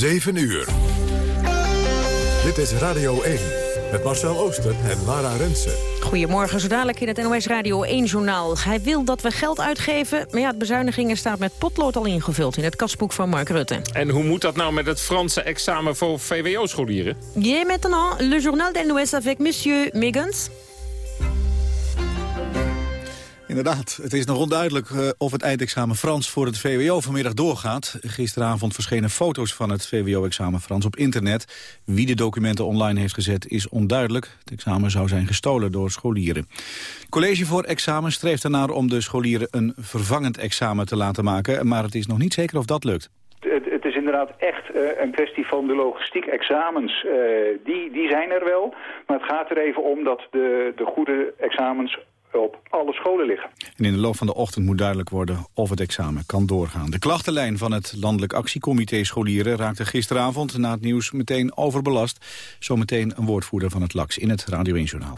7 uur. Dit is Radio 1 met Marcel Ooster en Lara Rensen. Goedemorgen, zo dadelijk in het NOS Radio 1-journaal. Hij wil dat we geld uitgeven, maar ja, het bezuinigingen staat met potlood al ingevuld... in het kasboek van Mark Rutte. En hoe moet dat nou met het Franse examen voor VWO-scholieren? Yeah, maintenant, le journal de NOS avec monsieur Megans. Inderdaad, het is nog onduidelijk uh, of het eindexamen Frans voor het VWO vanmiddag doorgaat. Gisteravond verschenen foto's van het VWO-examen Frans op internet. Wie de documenten online heeft gezet is onduidelijk. Het examen zou zijn gestolen door scholieren. Het college voor examen streeft ernaar om de scholieren een vervangend examen te laten maken. Maar het is nog niet zeker of dat lukt. Het, is inderdaad echt uh, een kwestie van de logistiek. Examens, uh, die, die zijn er wel. Maar het gaat er even om dat de, de goede examens op alle scholen liggen. En in de loop van de ochtend moet duidelijk worden of het examen kan doorgaan. De klachtenlijn van het Landelijk Actiecomité Scholieren raakte gisteravond na het nieuws meteen overbelast. Zometeen een woordvoerder van het LAX in het Radio 1 Journaal.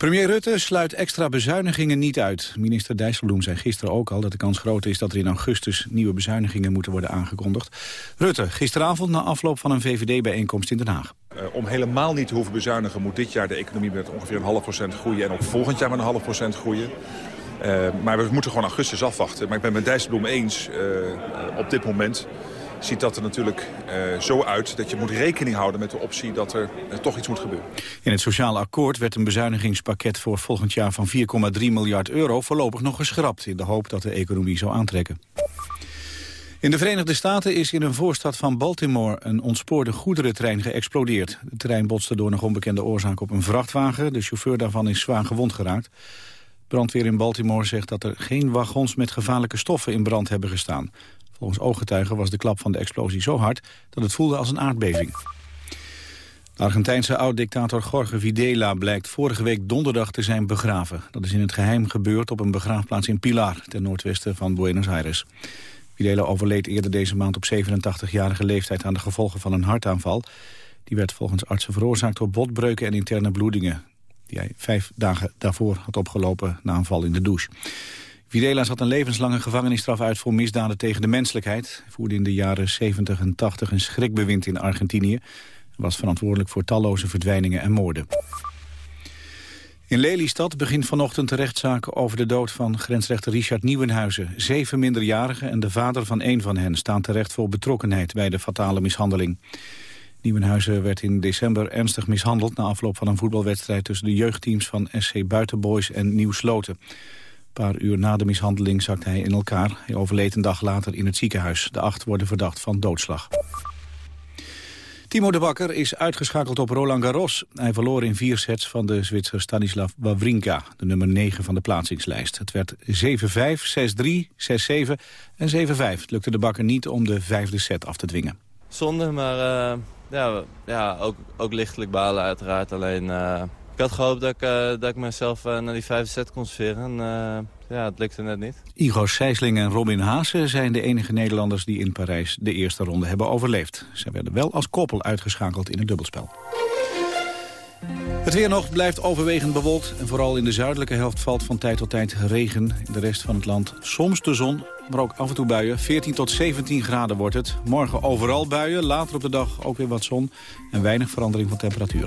Premier Rutte sluit extra bezuinigingen niet uit. Minister Dijsselbloem zei gisteren ook al dat de kans groot is... dat er in augustus nieuwe bezuinigingen moeten worden aangekondigd. Rutte, gisteravond na afloop van een VVD-bijeenkomst in Den Haag. Uh, om helemaal niet te hoeven bezuinigen moet dit jaar de economie met ongeveer een half procent groeien... en ook volgend jaar met een half procent groeien. Uh, maar we moeten gewoon augustus afwachten. Maar ik ben met Dijsselbloem eens uh, op dit moment ziet dat er natuurlijk uh, zo uit dat je moet rekening houden met de optie dat er uh, toch iets moet gebeuren. In het sociale akkoord werd een bezuinigingspakket voor volgend jaar van 4,3 miljard euro voorlopig nog geschrapt in de hoop dat de economie zou aantrekken. In de Verenigde Staten is in een voorstad van Baltimore een ontspoorde goederentrein geëxplodeerd. De trein botste door nog onbekende oorzaak op een vrachtwagen. De chauffeur daarvan is zwaar gewond geraakt. Brandweer in Baltimore zegt dat er geen wagons met gevaarlijke stoffen in brand hebben gestaan. Volgens ooggetuigen was de klap van de explosie zo hard dat het voelde als een aardbeving. De Argentijnse oud-dictator Jorge Videla blijkt vorige week donderdag te zijn begraven. Dat is in het geheim gebeurd op een begraafplaats in Pilar, ten noordwesten van Buenos Aires. Videla overleed eerder deze maand op 87-jarige leeftijd aan de gevolgen van een hartaanval. Die werd volgens artsen veroorzaakt door botbreuken en interne bloedingen. Die hij vijf dagen daarvoor had opgelopen na een val in de douche. Videla zat een levenslange gevangenisstraf uit voor misdaden tegen de menselijkheid. Voerde in de jaren 70 en 80 een schrikbewind in Argentinië. en was verantwoordelijk voor talloze verdwijningen en moorden. In Lelystad begint vanochtend de rechtszaak over de dood van grensrechter Richard Nieuwenhuizen. Zeven minderjarigen en de vader van één van hen staan terecht voor betrokkenheid bij de fatale mishandeling. Nieuwenhuizen werd in december ernstig mishandeld na afloop van een voetbalwedstrijd tussen de jeugdteams van SC Buitenboys en Nieuw Sloten. Een paar uur na de mishandeling zakte hij in elkaar. Hij overleed een dag later in het ziekenhuis. De acht worden verdacht van doodslag. Timo de Bakker is uitgeschakeld op Roland Garros. Hij verloor in vier sets van de Zwitser Stanislav Wawrinka, de nummer 9 van de plaatsingslijst. Het werd 7-5, 6-3, 6-7 en 7-5. Het lukte de Bakker niet om de vijfde set af te dwingen. Zonde, maar uh, ja, ja, ook, ook lichtelijk balen uiteraard. Alleen uh, ik had gehoopt dat ik, uh, dat ik mezelf uh, naar die vijfde set kon sferen. En uh, ja, het lukte net niet. Igor Sijsling en Robin Haase zijn de enige Nederlanders die in Parijs de eerste ronde hebben overleefd. Ze werden wel als koppel uitgeschakeld in het dubbelspel. Het weer nog blijft overwegend bewolkt. En vooral in de zuidelijke helft valt van tijd tot tijd regen. In de rest van het land soms de zon, maar ook af en toe buien. 14 tot 17 graden wordt het. Morgen overal buien, later op de dag ook weer wat zon. En weinig verandering van temperatuur.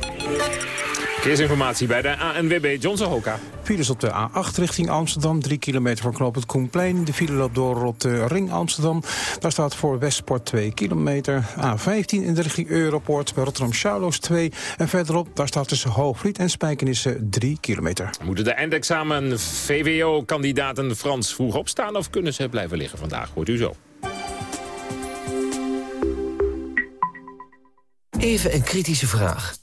Verkeersinformatie bij de ANWB, Johnson Hoka. Files op de A8 richting Amsterdam, 3 kilometer voor knooppunt Koenplein. De file loopt door op de ring Amsterdam. Daar staat voor Westport 2 kilometer. A15 in de richting Europort bij Rotterdam-Charloes 2. En verderop, daar staat tussen Hoogvliet en Spijkenissen 3 kilometer. Moeten de eindexamen VWO-kandidaten Frans vroeg opstaan... of kunnen ze blijven liggen vandaag? Hoort u zo. Even een kritische vraag.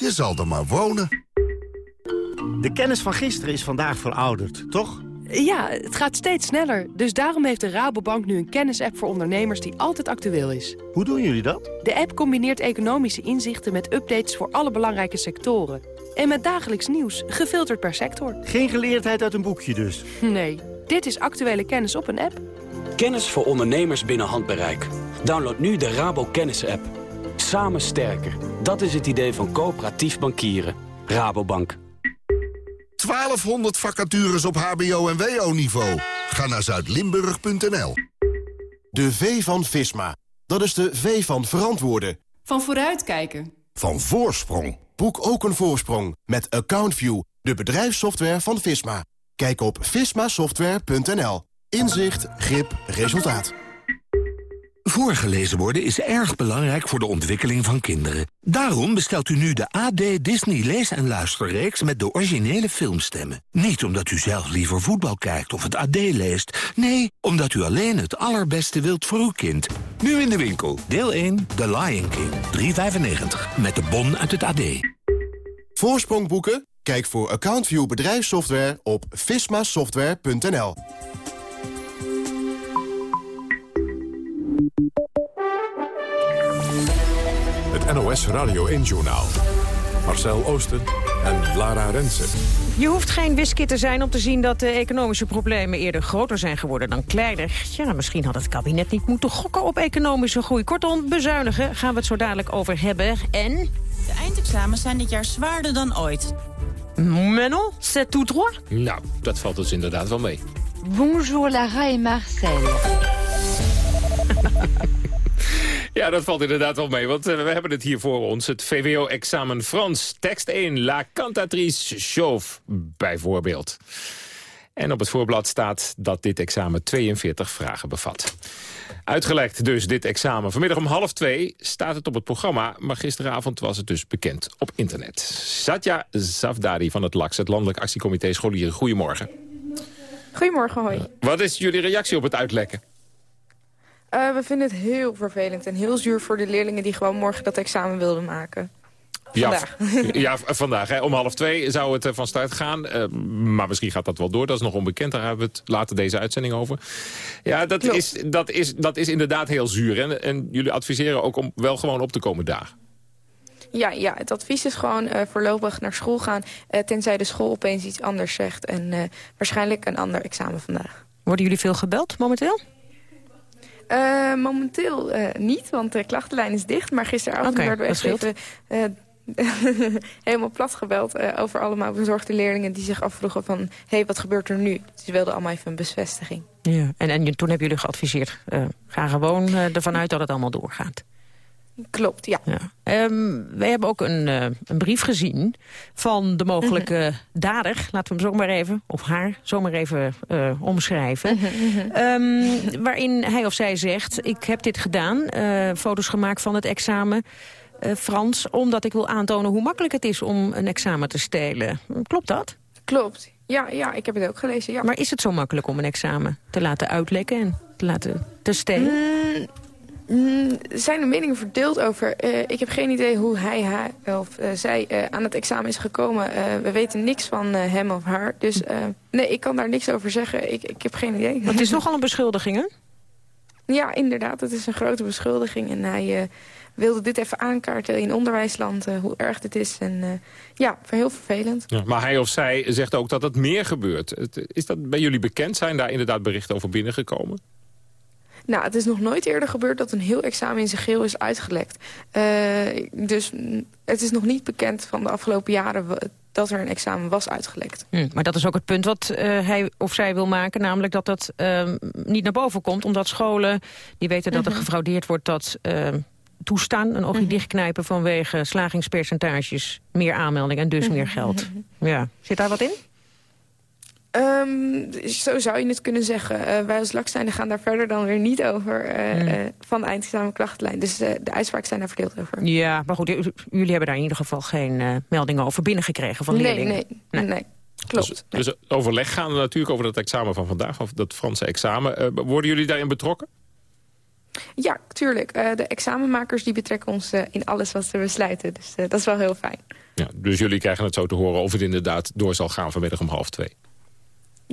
Je zal er maar wonen. De kennis van gisteren is vandaag verouderd, toch? Ja, het gaat steeds sneller. Dus daarom heeft de Rabobank nu een kennisapp voor ondernemers die altijd actueel is. Hoe doen jullie dat? De app combineert economische inzichten met updates voor alle belangrijke sectoren. En met dagelijks nieuws, gefilterd per sector. Geen geleerdheid uit een boekje dus? Nee, dit is actuele kennis op een app. Kennis voor ondernemers binnen handbereik. Download nu de Rabo Kennis app. Samen sterker. Dat is het idee van coöperatief bankieren. Rabobank. 1200 vacatures op hbo- en wo-niveau. Ga naar zuidlimburg.nl. De V van Visma. Dat is de V van verantwoorden. Van vooruitkijken. Van voorsprong. Boek ook een voorsprong met AccountView, de bedrijfssoftware van Visma. Kijk op vismasoftware.nl. Inzicht, grip, resultaat. Voorgelezen worden is erg belangrijk voor de ontwikkeling van kinderen. Daarom bestelt u nu de AD Disney Lees- en Luisterreeks met de originele filmstemmen. Niet omdat u zelf liever voetbal kijkt of het AD leest. Nee, omdat u alleen het allerbeste wilt voor uw kind. Nu in de winkel. Deel 1, The Lion King. 3,95. Met de bon uit het AD. Voorsprong boeken? Kijk voor AccountView bedrijfssoftware op vismasoftware.nl. NOS Radio 1-journaal. Marcel Oosten en Lara Rensen. Je hoeft geen whisky te zijn om te zien dat de economische problemen eerder groter zijn geworden dan kleiner. Ja, misschien had het kabinet niet moeten gokken op economische groei. Kortom, bezuinigen gaan we het zo dadelijk over hebben. En... De eindexamens zijn dit jaar zwaarder dan ooit. Manon, c'est tout droit? Nou, dat valt dus inderdaad wel mee. Bonjour Lara et Marcel. Ja, dat valt inderdaad wel mee, want uh, we hebben het hier voor ons. Het VWO-examen Frans, tekst 1, La Cantatrice Chauve, bijvoorbeeld. En op het voorblad staat dat dit examen 42 vragen bevat. Uitgelekt dus dit examen. Vanmiddag om half twee staat het op het programma... maar gisteravond was het dus bekend op internet. Satya Zavdari van het LAX, het Landelijk Actiecomité Scholieren. Goedemorgen. Goedemorgen, hoi. Wat is jullie reactie op het uitlekken? Uh, we vinden het heel vervelend en heel zuur voor de leerlingen... die gewoon morgen dat examen wilden maken. Vandaag. Ja, ja vandaag. Hè. Om half twee zou het van start gaan. Uh, maar misschien gaat dat wel door. Dat is nog onbekend. Daar hebben we het later deze uitzending over. Ja, dat, is, dat, is, dat is inderdaad heel zuur. En, en jullie adviseren ook om wel gewoon op te komen dagen. Ja, ja, het advies is gewoon uh, voorlopig naar school gaan... Uh, tenzij de school opeens iets anders zegt. En uh, waarschijnlijk een ander examen vandaag. Worden jullie veel gebeld momenteel? Uh, momenteel uh, niet, want de klachtenlijn is dicht. Maar gisteravond okay, werden we echt even uh, helemaal plat gebeld... over allemaal bezorgde leerlingen die zich afvroegen van... hé, hey, wat gebeurt er nu? Ze wilden allemaal even een bevestiging. Ja, en, en toen hebben jullie geadviseerd... ga gewoon ervan uit dat het allemaal doorgaat. Klopt, ja. ja. Um, wij hebben ook een, uh, een brief gezien van de mogelijke -hmm. dader. Laten we hem zomaar even, of haar, zomaar even uh, omschrijven. Mm -hmm. um, waarin hij of zij zegt, ik heb dit gedaan. Uh, foto's gemaakt van het examen. Frans, omdat ik wil aantonen hoe makkelijk het is om een examen te stelen. Klopt dat? Klopt, ja, ja ik heb het ook gelezen. Ja. Maar is het zo makkelijk om een examen te laten uitlekken en te laten te stelen? Mm. Mm, zijn de meningen verdeeld over. Uh, ik heb geen idee hoe hij, haar of uh, zij uh, aan het examen is gekomen. we weten niks van hem of haar. Dus nee, ik kan daar niks over zeggen. Ik, ik heb geen idee. Het is nogal een beschuldiging, hè? Ja, inderdaad. Het is een grote beschuldiging. En hij wilde dit even aankaarten in onderwijsland, hoe erg dit is. En ja, heel vervelend. Ja, maar hij of zij zegt ook dat het meer gebeurt. Is dat bij jullie bekend? Zijn daar inderdaad berichten over binnengekomen? Nou, het is nog nooit eerder gebeurd dat een heel examen in zijn geheel is uitgelekt. Uh, dus het is nog niet bekend van de afgelopen jaren dat er een examen was uitgelekt. Hm, maar dat is ook het punt wat uh, hij of zij wil maken. Namelijk dat dat uh, niet naar boven komt. Omdat scholen die weten dat er gefraudeerd wordt... dat toestaan, een oogje dichtknijpen vanwege slagingspercentages, meer aanmeldingen en dus meer geld. Ja, zit daar wat in? Um, zo zou je het kunnen zeggen. Uh, wij als Laksteinen gaan daar verder dan weer niet over uh, uh, van de eindexamen klachtenlijn. Dus de uitspraken zijn daar verdeeld over. Ja, maar goed, jullie hebben daar in ieder geval geen meldingen over binnengekregen van leerlingen. Nee, nee, nee. nee. Klopt. Dus, dus overleg gaan natuurlijk over dat examen van vandaag, of dat Franse examen. worden jullie daarin betrokken? Ja, tuurlijk. de examenmakers die betrekken ons in alles wat ze besluiten. Dus dat is wel heel fijn. Ja, dus jullie krijgen het zo te horen of het inderdaad door zal gaan vanmiddag om half twee.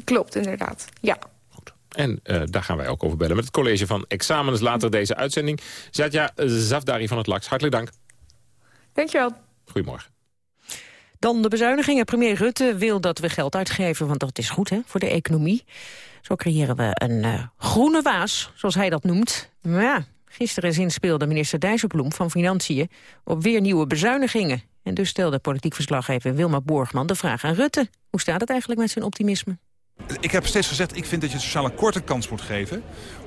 Klopt, inderdaad. Ja. Goed. En uh, daar gaan wij ook over bellen met het college van examens later deze uitzending. Zatja Zafdari van het LAX, hartelijk dank. Dankjewel. Goedemorgen. Dan de bezuinigingen. Premier Rutte wil dat we geld uitgeven, want dat is goed hè, voor de economie. Zo creëren we een uh, groene waas, zoals hij dat noemt. Maar ja, gisteren zinspeelde minister Dijsselbloem van Financiën op weer nieuwe bezuinigingen. En dus stelde politiek verslaggever Wilma Borgman de vraag aan Rutte. Hoe staat het eigenlijk met zijn optimisme? Ik heb steeds gezegd, ik vind dat je het sociale akkoord een kans moet geven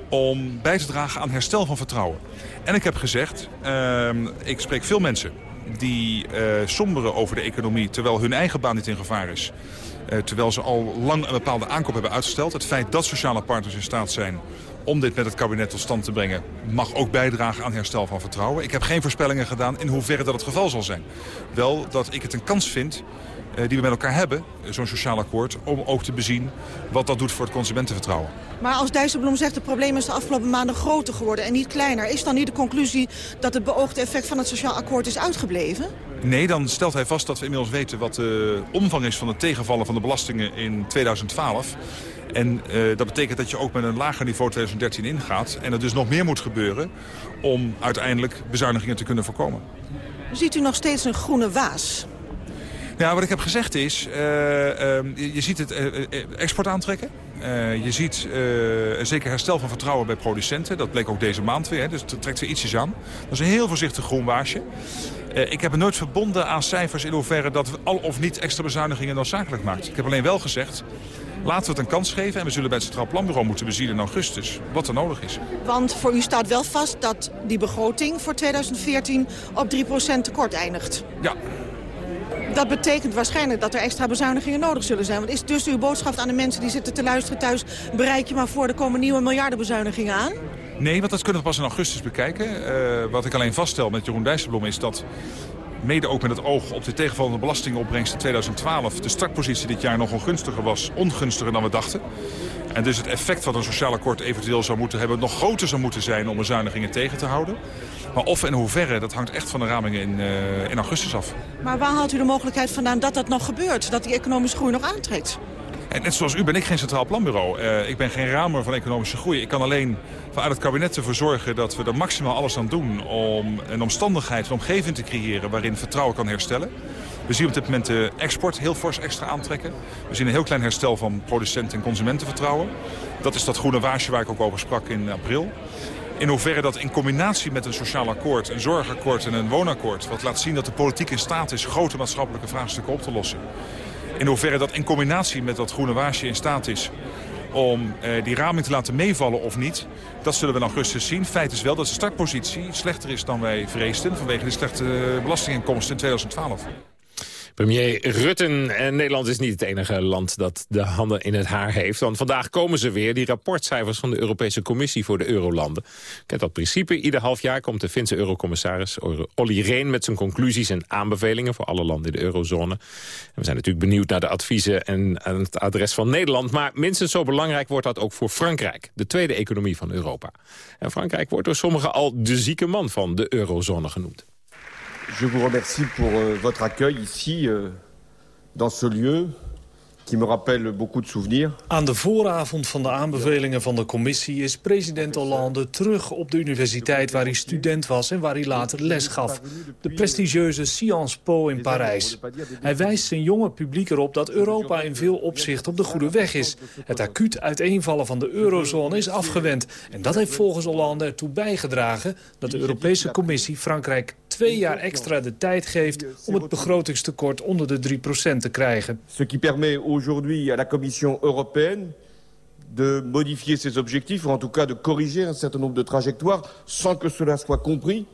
om bij te dragen aan herstel van vertrouwen. En ik heb gezegd, uh, ik spreek veel mensen die uh, somberen over de economie... terwijl hun eigen baan niet in gevaar is. Uh, terwijl ze al lang een bepaalde aankoop hebben uitgesteld. Het feit dat sociale partners in staat zijn om dit met het kabinet tot stand te brengen... mag ook bijdragen aan herstel van vertrouwen. Ik heb geen voorspellingen gedaan in hoeverre dat het geval zal zijn. Wel dat ik het een kans vind eh, die we met elkaar hebben, zo'n sociaal akkoord... om ook te bezien wat dat doet voor het consumentenvertrouwen. Maar als Dijsselbloem zegt het probleem is de afgelopen maanden groter geworden... en niet kleiner, is dan niet de conclusie dat het beoogde effect van het sociaal akkoord is uitgebleven? Nee, dan stelt hij vast dat we inmiddels weten wat de omvang is van het tegenvallen van de belastingen in 2012. En uh, dat betekent dat je ook met een lager niveau 2013 ingaat. En er dus nog meer moet gebeuren om uiteindelijk bezuinigingen te kunnen voorkomen. Ziet u nog steeds een groene waas? Ja, wat ik heb gezegd is, uh, uh, je ziet het export aantrekken. je ziet een zeker herstel van vertrouwen bij producenten. Dat bleek ook deze maand weer, hè, dus dat trekt weer ietsjes aan. Dat is een heel voorzichtig groen waasje. ik heb het nooit verbonden aan cijfers in hoeverre dat al of niet extra bezuinigingen noodzakelijk maakt. Ik heb alleen wel gezegd, Laten we het een kans geven en we zullen bij het Centraal Planbureau moeten bezien in augustus wat er nodig is. Want voor u staat wel vast dat die begroting voor 2014 op 3% tekort eindigt. Ja. Dat betekent waarschijnlijk dat er extra bezuinigingen nodig zullen zijn. Want is dus uw boodschap aan de mensen die zitten te luisteren thuis... bereik je maar voor de komen nieuwe miljardenbezuinigingen aan? Nee, want dat kunnen we pas in augustus bekijken. Uh, wat ik alleen vaststel met Jeroen Dijsselbloem is dat mede ook met het oog op de tegenvallende belastingopbrengst in 2012... de startpositie dit jaar nog ongunstiger was, ongunstiger dan we dachten. En dus het effect wat een sociaal akkoord eventueel zou moeten hebben... nog groter zou moeten zijn om bezuinigingen tegen te houden. Maar of en hoeverre, dat hangt echt van de ramingen in, uh, in augustus af. Maar waar haalt u de mogelijkheid vandaan dat dat nog gebeurt? Dat die economische groei nog aantrekt? En net zoals u ben ik geen centraal planbureau. Uh, ik ben geen ramer van economische groei. Ik kan alleen vanuit het kabinet ervoor zorgen dat we er maximaal alles aan doen... om een omstandigheid, een omgeving te creëren waarin vertrouwen kan herstellen. We zien op dit moment de export heel fors extra aantrekken. We zien een heel klein herstel van producenten- en consumentenvertrouwen. Dat is dat groene waasje waar ik ook over sprak in april. In hoeverre dat in combinatie met een sociaal akkoord, een zorgakkoord en een woonakkoord... wat laat zien dat de politiek in staat is grote maatschappelijke vraagstukken op te lossen. In hoeverre dat in combinatie met dat groene waasje in staat is om eh, die raming te laten meevallen of niet. Dat zullen we in augustus zien. Feit is wel dat de startpositie slechter is dan wij vreesden... vanwege de slechte belastinginkomsten in 2012. Premier Rutten en Nederland is niet het enige land dat de handen in het haar heeft. Want vandaag komen ze weer, die rapportcijfers van de Europese Commissie voor de eurolanden. Kent dat principe, ieder half jaar komt de Finse eurocommissaris Olly Rehn met zijn conclusies en aanbevelingen voor alle landen in de eurozone. En we zijn natuurlijk benieuwd naar de adviezen en het adres van Nederland. Maar minstens zo belangrijk wordt dat ook voor Frankrijk, de tweede economie van Europa. En Frankrijk wordt door sommigen al de zieke man van de eurozone genoemd. Je vous remercie pour euh, votre accueil ici, euh, dans ce lieu qui me rappelle beaucoup de souvenirs. Aan de vooravond van de aanbevelingen van de commissie is president Hollande terug op de universiteit waar hij student was en waar hij later les gaf. De prestigieuze Sciences Po in Parijs. Hij wijst zijn jonge publiek erop dat Europa in veel opzicht op de goede weg is. Het acuut uiteenvallen van de eurozone is afgewend. En dat heeft volgens Hollande ertoe bijgedragen dat de Europese Commissie Frankrijk twee jaar extra de tijd geeft om het begrotingstekort onder de 3% te krijgen. Ce qui permet aujourd'hui à la Commission européenne de modifier ses objectifs, ou en tout cas de corriger un certain nombre de trajectoires, sans que cela soit compris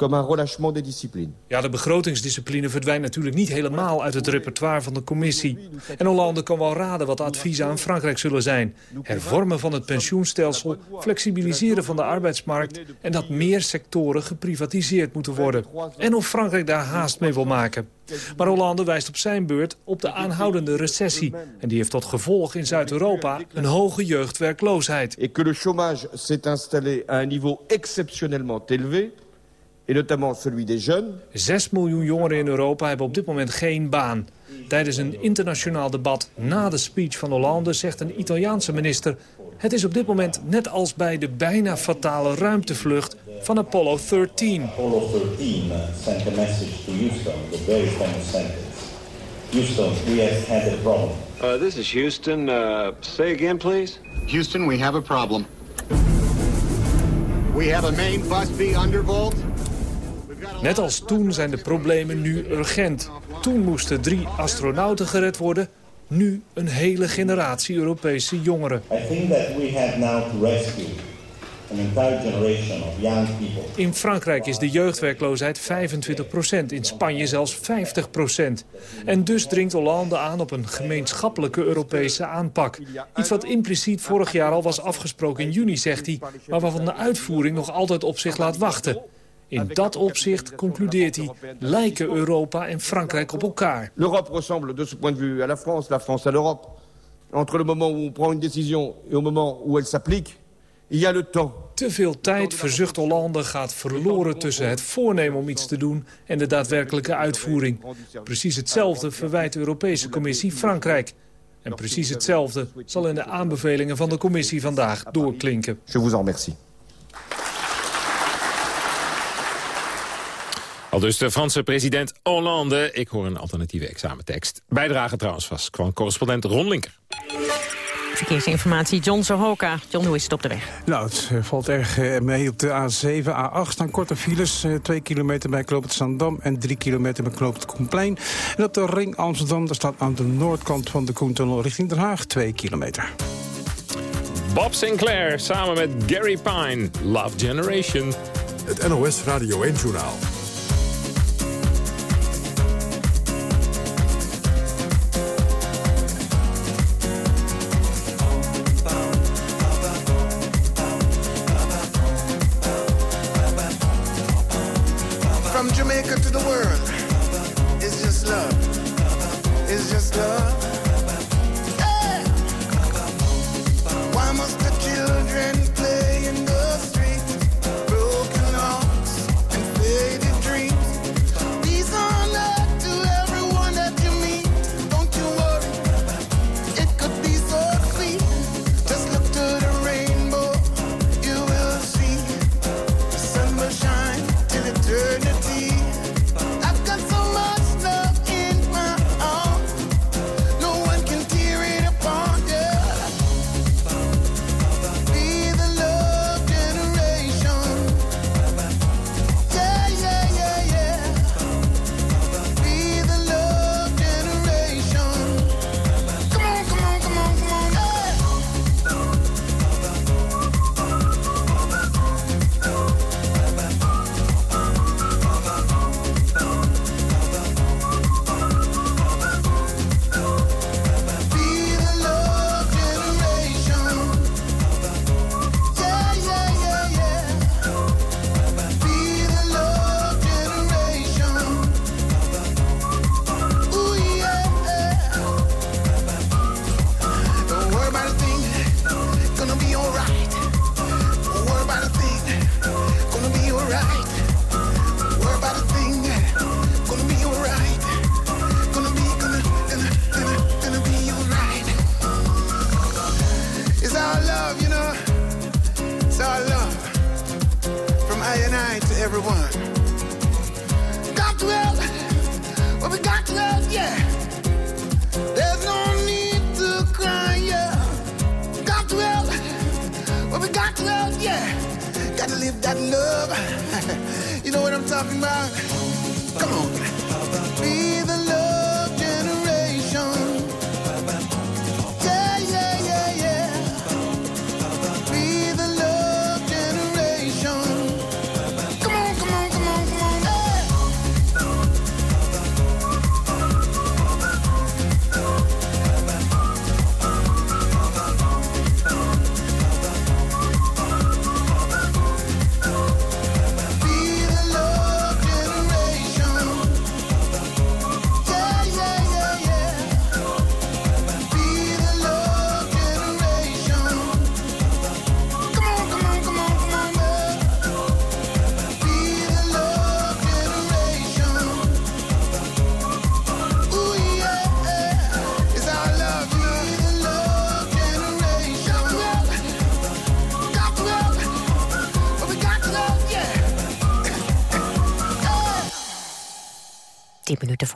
comme un relâchement des disciplines. Ja, de begrotingsdiscipline verdwijnt natuurlijk niet helemaal uit het repertoire van de commissie. En Hollande kan wel raden wat de adviezen aan Frankrijk zullen zijn. Hervormen van het pensioenstelsel, flexibiliseren van de arbeidsmarkt... en dat meer sectoren geprivatiseerd moeten worden. En of Frankrijk daar haast mee wil maken. Maar Hollande wijst op zijn beurt op de aanhoudende recessie. En die heeft tot gevolg in Zuid-Europa een hoge jeugdwerkloosheid. Que le chômage s'est installé à un niveau exceptionnellement élevé et notamment celui des jeunes. 6 miljoen jongeren in Europa hebben op dit moment geen baan. Tijdens een internationaal debat na de speech van Hollande zegt een Italiaanse minister... het is op dit moment net als bij de bijna fatale ruimtevlucht van Apollo 13. Apollo 13 sent a message to Houston, the very famous sentence. Houston, we have had a problem. Uh, this is Houston. Uh, say again, please. Houston, we have a problem. We have a main bus B undervolt. Net als toen zijn de problemen nu urgent. Toen moesten drie astronauten gered worden. Nu een hele generatie Europese jongeren. I think that we have now to rescue an entire generation of young people. In Frankrijk is de jeugdwerkloosheid 25% In Spanje zelfs 50% En dus dringt Hollande aan op een gemeenschappelijke Europese aanpak. Iets wat impliciet vorig jaar al was afgesproken in juni, zegt hij... maar waarvan de uitvoering nog altijd op zich laat wachten. In dat opzicht, concludeert hij, lijken Europa en Frankrijk op elkaar. L'Europe ressemble de ce point de vue à la France, la France à l'Europe. Entre le moment où on prend une décision et au moment où elle s'applique, il y a le temps. Te veel tijd, verzucht Hollande, gaat verloren tussen het voornemen om iets te doen en de daadwerkelijke uitvoering. Precies hetzelfde verwijt de Europese Commissie Frankrijk. En precies hetzelfde zal in de aanbevelingen van de commissie vandaag doorklinken. Je vous en remercie. Al dus de Franse president Hollande. Ik hoor een alternatieve examentekst. Bijdrage trouwens was kwam correspondent Ron Linker. Verkeersinformatie, John Sohoka. John, hoe is het op de weg? Nou, het eh, valt erg eh, mee op de A7, A8 staan korte files. 2 eh, kilometer bij Knoop het Zandam en 3 kilometer bij Knoop het Koenplein. En op de ring Amsterdam, daar staat aan de noordkant van de Koentunnel richting Den Haag 2 kilometer. Bob Sinclair samen met Gary Pine, Love Generation. Het NOS Radio 1-journaal. From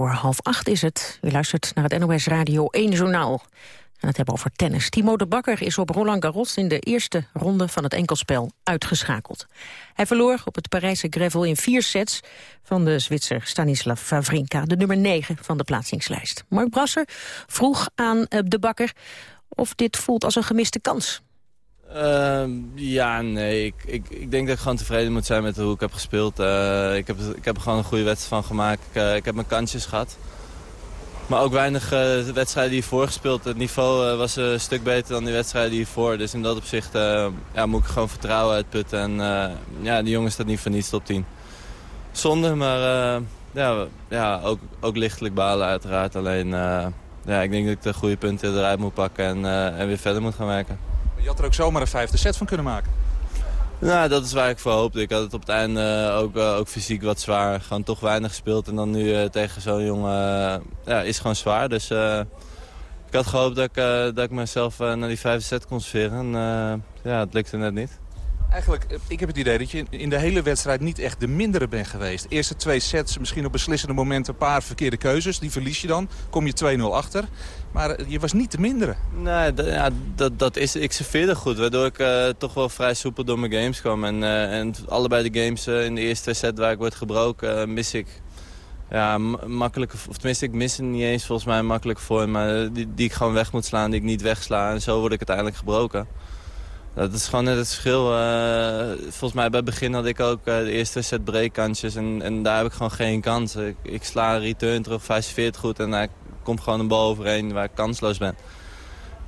voor half acht is het. U luistert naar het NOS Radio 1 Journaal. Gaan het hebben over tennis. Timo de Bakker is op Roland Garros in de eerste ronde van het enkelspel uitgeschakeld. Hij verloor op het Parijse Gravel in vier sets van de Zwitser Stanislav Wawrinka, de nummer 9 van de plaatsingslijst. Mark Brasser vroeg aan eh, de Bakker of dit voelt als een gemiste kans. Uh, ja, nee. Ik, ik, ik denk dat ik gewoon tevreden moet zijn met hoe ik heb gespeeld. Uh, ik, heb, ik heb er gewoon een goede wedstrijd van gemaakt. Ik, uh, ik heb mijn kansjes gehad. Maar ook weinig uh, wedstrijden hiervoor gespeeld. Het niveau was een stuk beter dan die wedstrijden hiervoor. Dus in dat opzicht ja, moet ik gewoon vertrouwen uitputten. En ja, die jongen staat niet voor niets top 10. Zonde, maar ja, ja, ook, ook lichtelijk balen uiteraard. Alleen ja, ik denk dat ik de goede punten eruit moet pakken en, en weer verder moet gaan werken. Je had er ook zomaar een vijfde set van kunnen maken. Nou, dat is waar ik voor hoopte. Ik had het op het einde ook, uh, ook fysiek wat zwaar. Gewoon toch weinig gespeeld. En dan nu uh, tegen zo'n jongen ja, is gewoon zwaar. Dus ik had gehoopt dat ik, dat ik mezelf naar die vijfde set kon sferen. En ja, het lukte net niet. Eigenlijk, ik heb het idee dat je in de hele wedstrijd niet echt de mindere bent geweest. De eerste twee sets, misschien op beslissende momenten een paar verkeerde keuzes. Die verlies je dan, kom je 2-0 achter. Maar je was niet de mindere. Nee, ja, dat, dat is, ik serveerde goed. Waardoor ik uh, toch wel vrij soepel door mijn games kwam. En, uh, en allebei de games in de eerste set waar ik word gebroken, mis ik... Ja, makkelijk, of tenminste, ik mis niet eens volgens mij makkelijk voor. Maar die, die ik gewoon weg moet slaan, die ik niet wegsla. En zo word ik uiteindelijk gebroken. Dat is gewoon net het verschil. volgens mij bij het begin had ik ook de eerste set breekkansjes. En, en daar heb ik gewoon geen kans. Ik, sla een return terug, 45 goed. En komt gewoon een bal overheen waar ik kansloos ben.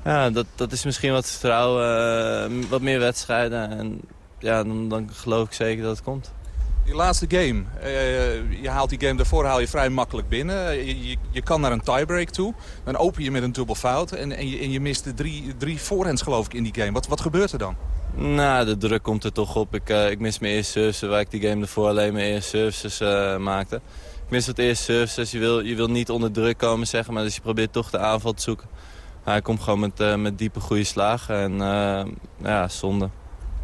Ja, dat, dat is misschien wat vertrouwen, wat meer wedstrijden. En ja, dan, dan geloof ik zeker dat het komt. Die laatste game, uh, je haalt die game daarvoor haal je vrij makkelijk binnen. Je, je, je, kan naar een tiebreak toe. Dan open je met een dubbel fout. En, en, je, en je mist de drie, drie forehands geloof ik in die game. Wat, wat gebeurt er dan? Nou, de druk komt er toch op. Ik, uh, ik mis mijn eerste services waar ik die game ervoor alleen mijn eerste services uh, maakte. Ik mis het eerste services. Dus je wil, je wil niet onder druk komen, zeg maar. Dus je probeert toch de aanval te zoeken. hij komt gewoon met, met diepe goede slagen. En ja, zonde.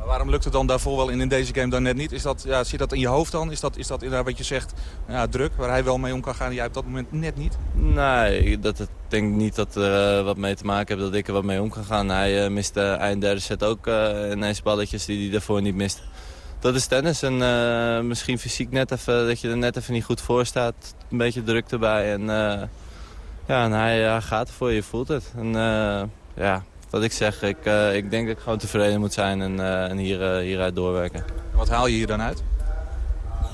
Maar waarom lukt het dan daarvoor wel in, in deze game dan net niet? Is dat, ja, zit dat in je hoofd dan? Is dat, is dat inderdaad wat je zegt, ja, druk, waar hij wel mee om kan gaan en jij op dat moment net niet? Nee, dat, ik denk niet dat er uh, wat mee te maken heeft dat ik er wat mee om kan gaan. Hij miste eind derde set ook ineens balletjes die hij daarvoor niet miste. Dat is tennis en misschien fysiek net even, dat je er net even niet goed voor staat. Een beetje druk erbij en, ja, en hij gaat ervoor, je voelt het. En, ja, wat ik zeg, ik, uh, ik denk dat ik gewoon tevreden moet zijn en, uh, en hier, uh, hieruit doorwerken. En wat haal je hier dan uit?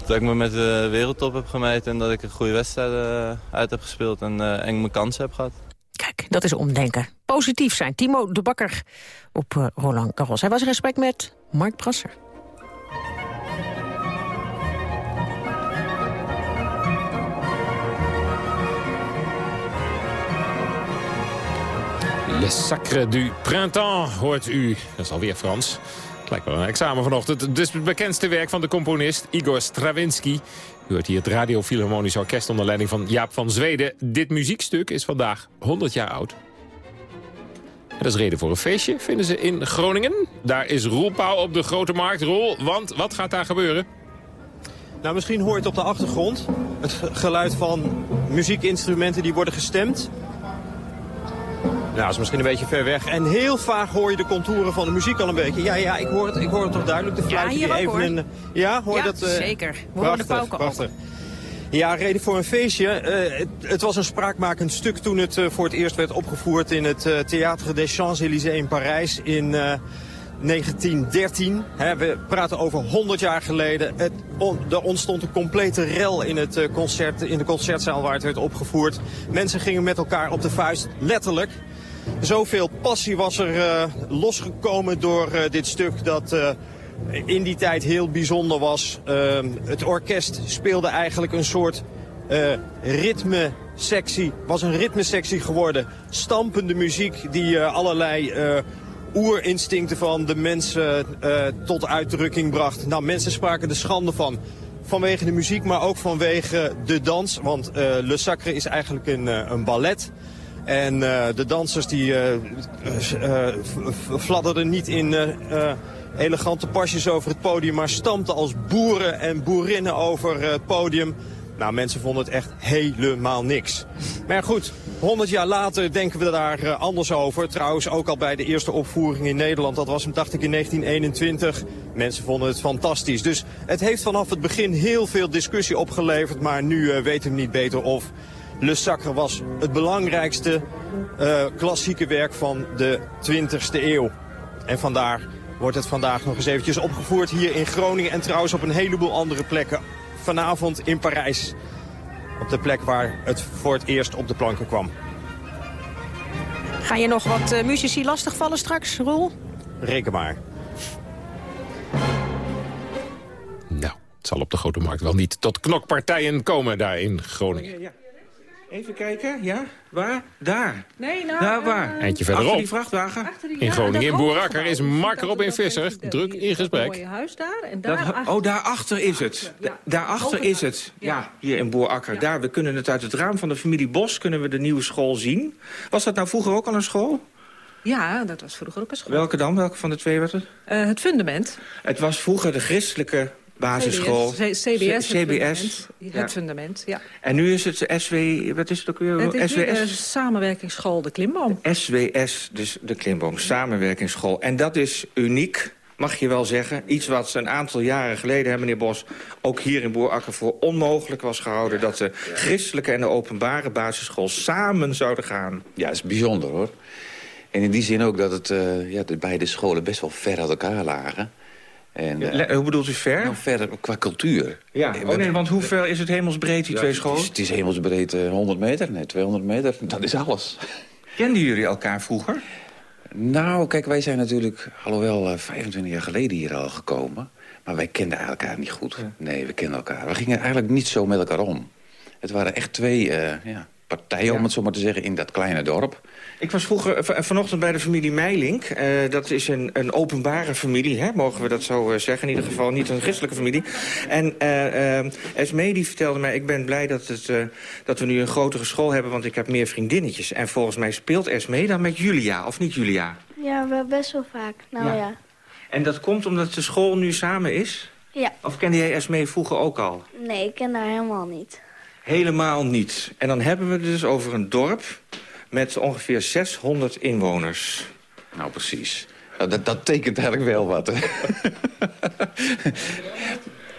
Dat ik me met de wereldtop heb gemeten en dat ik een goede wedstrijd uit heb gespeeld en, en mijn kansen heb gehad. Kijk, dat is omdenken. Positief zijn. Timo de Bakker op Roland Garros. Hij was in gesprek met Mark Brasser. Le Sacre du Printemps hoort u. Dat is alweer Frans. Het lijkt wel een examen vanochtend. Dus het bekendste werk van de componist Igor Stravinsky. U hoort hier het Radio Philharmonisch Orkest onder leiding van Jaap van Zweden. Dit muziekstuk is vandaag 100 jaar oud. dat is reden voor een feestje, vinden ze in Groningen. Daar is Roel Pauw op de Grote Markt. Roel, want wat gaat daar gebeuren? Nou, misschien hoor je het op de achtergrond. Het geluid van muziekinstrumenten die worden gestemd. Nou, dat is misschien een beetje ver weg. En heel vaag hoor je de contouren van de muziek al een beetje. Ja, ja, ik hoor het, ik hoor het toch duidelijk. De fluit ja, die even hoor. in... Ja, hoor ja, dat? Uh, zeker. We horen de pauken prachtig. Ja, reden voor een feestje. Uh, het, het, was een spraakmakend stuk toen het uh, voor het eerst werd opgevoerd in het uh, Théâtre des Champs-Élysées in Parijs in 1913. Hè, we praten over 100 jaar geleden. Het, on, er ontstond een complete rel in, het concert, in de concertzaal waar het werd opgevoerd. Mensen gingen met elkaar op de vuist, letterlijk. Zoveel passie was er uh, losgekomen door uh, dit stuk dat uh, in die tijd heel bijzonder was. het orkest speelde eigenlijk een soort ritmesectie, was een ritmesectie geworden. Stampende muziek die allerlei oerinstincten van de mensen tot uitdrukking bracht. Nou, mensen spraken er schande van vanwege de muziek, maar ook vanwege de dans. Want Le Sacre is eigenlijk een, een ballet. En uh, de dansers die uh, uh, fladderden niet in elegante pasjes over het podium, maar stampten als boeren en boerinnen over het podium. Nou, mensen vonden het echt helemaal niks. Maar goed, 100 jaar later denken we daar eh, anders over. Trouwens, ook al bij de eerste opvoering in Nederland. Dat was, dacht ik, in 1921. Mensen vonden het fantastisch. Dus het heeft vanaf het begin heel veel discussie opgeleverd. Maar nu eh, weten we niet beter of Le Sacre was het belangrijkste eh, klassieke werk van de 20e eeuw. En vandaar wordt het vandaag nog eens eventjes opgevoerd hier in Groningen... en trouwens op een heleboel andere plekken. Vanavond in Parijs. Op de plek waar het voor het eerst op de planken kwam. Ga je nog wat uh, muzici lastigvallen straks, Roel? Reken maar. Nou, het zal op de grote markt wel niet tot knokpartijen komen daar in Groningen. Even kijken, ja? Waar? Daar. Nee, nou... Daar, waar? Eindje verderop. Achter die vrachtwagen? Die, in Groningen, in Boerakker, is Mark Robin Robin Visser druk in gesprek. mooie huis daar. En Dat, daar oh, daarachter is het. Da- daarachter is het. Ja, hier in Boerakker. Daar, we kunnen het uit het raam van de familie Bos kunnen we de nieuwe school zien. Was dat nou vroeger ook al een school? Ja, dat was vroeger ook een school. Welke dan? Welke van de twee was het? Eh, het fundament. Het was vroeger de christelijke basisschool. CBS, CBS, het CBS. fundament. Het Ja. fundament, ja. En nu is het SW... Wat is het ook weer? Het is nu de SWS? samenwerkingsschool De Klimboom. SWS, dus de Klimboom, samenwerkingsschool. En dat is uniek, mag je wel zeggen. Iets wat een aantal jaren geleden, hè, meneer Bos... ook hier in Boerakker voor onmogelijk was gehouden... dat de christelijke en de openbare basisschool samen zouden gaan. Ja, dat is bijzonder hoor. En in die zin ook dat het, eh, ja, de beide scholen best wel ver uit elkaar lagen. En, eh, Hoe bedoelt u ver? nou, ver qua cultuur. Ja, oh nee, want hoe ver is het hemelsbreed, die twee Het scholen? is, het is hemelsbreed eh, 100 meter, nee, 200 meter. Dat is alles. Kenden jullie elkaar vroeger? Nou, kijk, wij zijn natuurlijk, alhoewel eh, 25 jaar geleden hier al gekomen... maar wij kenden elkaar niet goed. Nee, we kenden elkaar. We gingen eigenlijk niet zo met elkaar om. Het waren echt twee eh, ja, partijen, om het zo maar te zeggen, in dat kleine dorp. Ik was vroeger eh, v- vanochtend bij de familie Meilink. Eh, dat is een, een openbare familie, hè, mogen we dat zo eh, zeggen. In ieder geval niet een christelijke familie. En eh eh, Esme die vertelde mij, ik ben blij dat, het, eh, dat we nu een grotere school hebben... want ik heb meer vriendinnetjes. En volgens mij speelt Esme dan met Julia, of niet Julia? Ja, wel best wel vaak. Nou Ja. ja. En dat komt omdat de school nu samen is? Ja. Of kende jij Esme vroeger ook al? Nee, ik ken haar helemaal niet. Helemaal niet. En dan hebben we het dus over een dorp met ongeveer 600 inwoners. Nou, precies. Nou, dat, dat tekent eigenlijk wel wat, hè?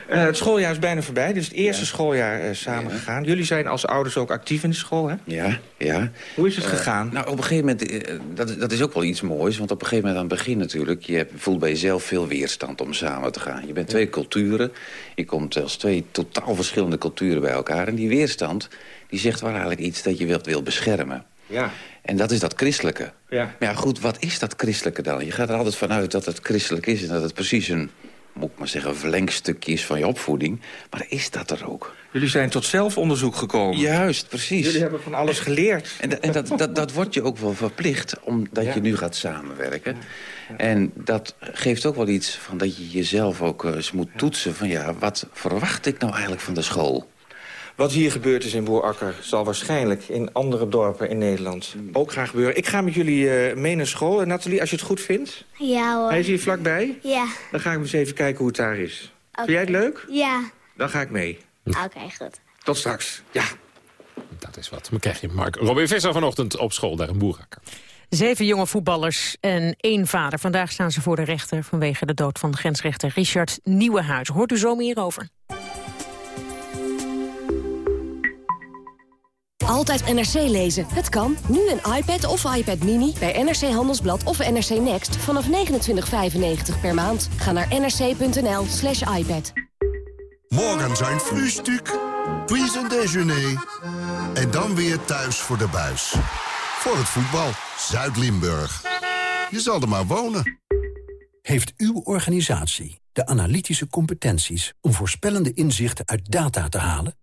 Eh, het schooljaar is bijna voorbij, dus het eerste schooljaar uh, samen gegaan. Jullie zijn als ouders ook actief in de school, hè? Ja, ja. Hoe is het Uh, gegaan? nou, op een gegeven moment, dat, dat is ook wel iets moois. Want op een gegeven moment aan het begin natuurlijk... je voelt bij jezelf veel weerstand om samen te gaan. Je bent twee culturen. Je komt als twee totaal verschillende culturen bij elkaar. En die weerstand, die zegt wel eigenlijk iets dat je wilt, wil beschermen. Ja. En dat is dat christelijke. Ja. Maar ja, goed, wat is dat christelijke dan? Je gaat er altijd vanuit dat het christelijk is... en dat het precies een, moet ik maar zeggen, een verlengstukje is van je opvoeding. Maar is dat er ook? Jullie zijn tot zelfonderzoek gekomen. Juist, precies. Jullie hebben van alles geleerd. En, en dat, dat, dat wordt je ook wel verplicht, omdat Ja. je nu gaat samenwerken. En dat geeft ook wel iets van dat je jezelf ook eh, eens moet toetsen... van ja, wat verwacht ik nou eigenlijk van de school? Wat hier gebeurd is in Boerakker zal waarschijnlijk in andere dorpen in Nederland ook gaan gebeuren. Ik ga met jullie eh, mee naar school. En Nathalie, als je het goed vindt, Ja hoor. hij is hier vlakbij. Ja. Dan ga ik eens even kijken hoe het daar is. Vind jij het leuk? Ja. Dan ga ik mee. Oké, goed. Tot straks. Ja. Dat is wat. Dan krijg je Mark Robin Visser vanochtend op school daar in Boerakker. Zeven jonge voetballers en één vader. Vandaag staan ze voor de rechter vanwege de dood van grensrechter Richard Nieuwenhuis. Hoort u zo meer over. Altijd NRC lezen. Het kan. Nu een iPad of iPad Mini bij NRC Handelsblad of NRC Next vanaf 29,95 per maand. Ga naar nrc.nl slash iPad. Morgen zijn frühstück, puis een déjeuner. En dan weer thuis voor de buis. Voor het voetbal, Zuid-Limburg. Je zal er maar wonen. Heeft uw organisatie de analytische competenties om voorspellende inzichten uit data te halen?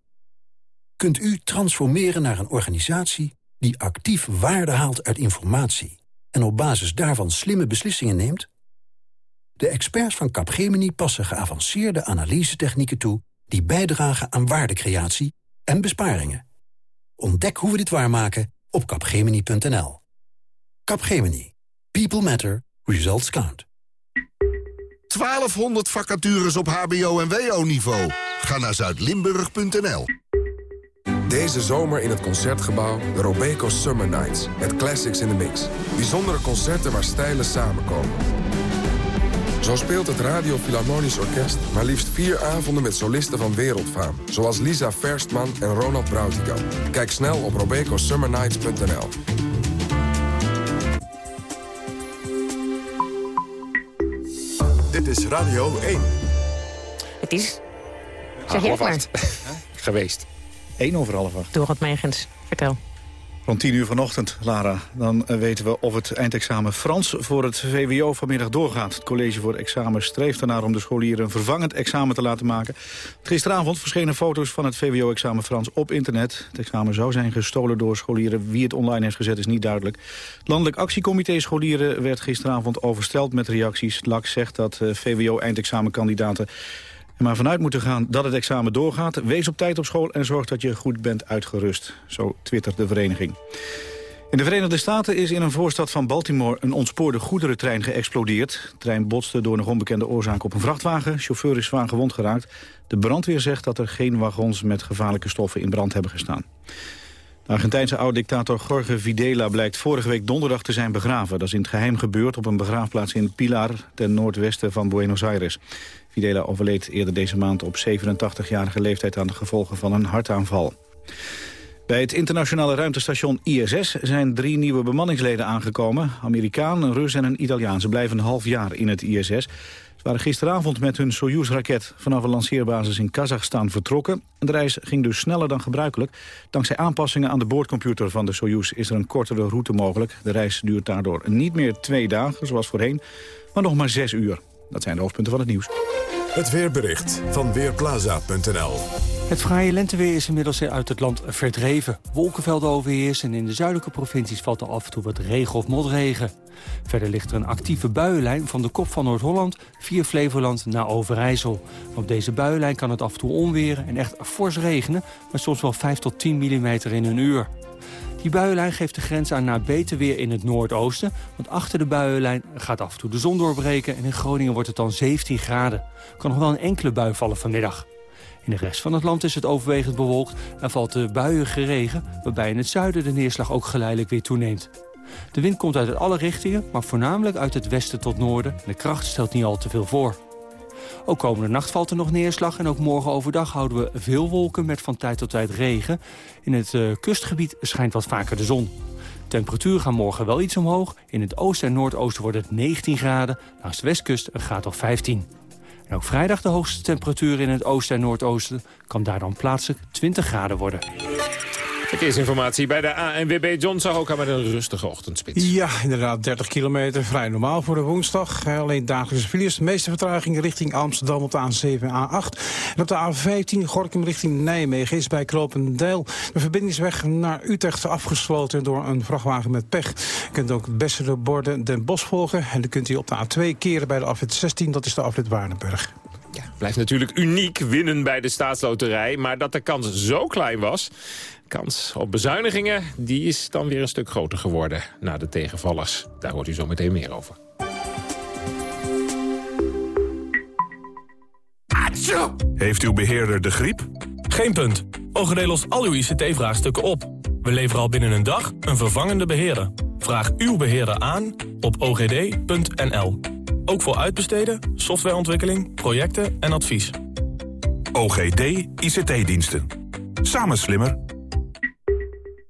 Kunt u transformeren naar een organisatie die actief waarde haalt uit informatie en op basis daarvan slimme beslissingen neemt? De experts van Capgemini passen geavanceerde analysetechnieken toe die bijdragen aan waardecreatie en besparingen. Ontdek hoe we dit waarmaken op capgemini.nl. Capgemini. People matter. Results count. 1200 vacatures op hbo- en wo-niveau. Ga naar zuidlimburg.nl. Deze zomer in het Concertgebouw de Robeco Summer Nights. Met classics in the mix. Bijzondere concerten waar stijlen samenkomen. Zo speelt het Radio Philharmonisch Orkest maar liefst vier avonden met solisten van wereldfaam. Zoals Lisa Verstman en Ronald Brautigam. Kijk snel op robecosummernights.nl. Dit is Radio 1. Het is... Ah, Zeg jij het maar. Geweest. 1 over half acht. Door het Meegens. Vertel. Rond 10 uur vanochtend, Lara. Dan eh, weten we of het eindexamen Frans voor het VWO vanmiddag doorgaat. Het college voor examen streeft ernaar om de scholieren een vervangend examen te laten maken. Gisteravond verschenen foto's van het VWO-examen Frans op internet. Het examen zou zijn gestolen door scholieren. Wie het online heeft gezet is niet duidelijk. Het Landelijk Actiecomité Scholieren werd gisteravond oversteld met reacties. LAC zegt dat eh, VWO-eindexamenkandidaten er maar vanuit moeten gaan dat het examen doorgaat. Wees op tijd op school en zorg dat je goed bent uitgerust. Zo twittert de vereniging. In de Verenigde Staten is in een voorstad van Baltimore een ontspoorde goederentrein geëxplodeerd. De trein botste door nog onbekende oorzaak op een vrachtwagen. Chauffeur is zwaar gewond geraakt. De brandweer zegt dat er geen wagons met gevaarlijke stoffen in brand hebben gestaan. Argentijnse oud-dictator Jorge Videla blijkt vorige week donderdag te zijn begraven. Dat is in het geheim gebeurd op een begraafplaats in Pilar, ten noordwesten van Buenos Aires. Videla overleed eerder deze maand op 87-jarige leeftijd aan de gevolgen van een hartaanval. Bij het internationale ruimtestation ISS zijn drie nieuwe bemanningsleden aangekomen. Amerikaan, een Rus en een Italiaan. Ze blijven een half jaar in het ISS. Waren gisteravond met hun Soyuz-raket vanaf een lanceerbasis in Kazachstan vertrokken. De reis ging dus sneller dan gebruikelijk. Dankzij aanpassingen aan de boordcomputer van de Soyuz is er een kortere route mogelijk. De reis duurt daardoor niet meer twee dagen, zoals voorheen, maar nog maar zes uur. Dat zijn de hoofdpunten van het nieuws. Het weerbericht van Weerplaza.nl. Het fraaie lenteweer is inmiddels uit het land verdreven. Wolkenvelden overheersen en in de zuidelijke provincies valt er af en toe wat regen of motregen. Verder ligt er een actieve buienlijn van de kop van Noord-Holland via Flevoland naar Overijssel. Op deze buienlijn kan het af en toe onweren en echt fors regenen... met soms wel 5 tot 10 mm in een uur. Die buienlijn geeft de grens aan naar beter weer in het noordoosten... want achter de buienlijn gaat af en toe de zon doorbreken... en in Groningen wordt het dan 17 graden. Kan nog wel een enkele bui vallen vanmiddag. In de rest van het land is het overwegend bewolkt en valt de buiige regen... waarbij in het zuiden de neerslag ook geleidelijk weer toeneemt. De wind komt uit alle richtingen, maar voornamelijk uit het westen tot noorden... en de kracht stelt niet al te veel voor. Ook komende nacht valt er nog neerslag en ook morgen overdag houden we veel wolken met van tijd tot tijd regen. In het uh, kustgebied schijnt wat vaker de zon. Temperatuur gaan morgen wel iets omhoog. In het oosten en noordoosten wordt het 19 graden, langs de westkust een graad of 15. En ook vrijdag de hoogste temperatuur in het oosten en noordoosten kan daar dan plaatselijk 20 graden worden. Verkeersinformatie bij de ANWB. John al met een rustige ochtendspits. Ja, inderdaad, 30 kilometer, vrij normaal voor de woensdag. Alleen dagelijkse files. De meeste vertraging richting Amsterdam op de A7 en A8. En op de A15 Gorkum richting Nijmegen is bij Klopendijl de verbindingsweg naar Utrecht afgesloten door een vrachtwagen met pech. Je kunt ook de borden Den Bosch volgen. En dan kunt u op de A2 keren bij de afrit 16, dat is de afrit Waardenburg. Blijft natuurlijk uniek winnen bij de staatsloterij. Maar dat de kans zo klein was... kans op bezuinigingen, die is dan weer een stuk groter geworden... na de tegenvallers. Daar hoort u zo meteen meer over. Heeft uw beheerder de griep? Geen punt. OGD lost al uw ICT-vraagstukken op. We leveren al binnen een dag een vervangende beheerder. Vraag uw beheerder aan op ogd.nl. Ook voor uitbesteden, softwareontwikkeling, projecten en advies. OGD ICT-diensten. Samen slimmer.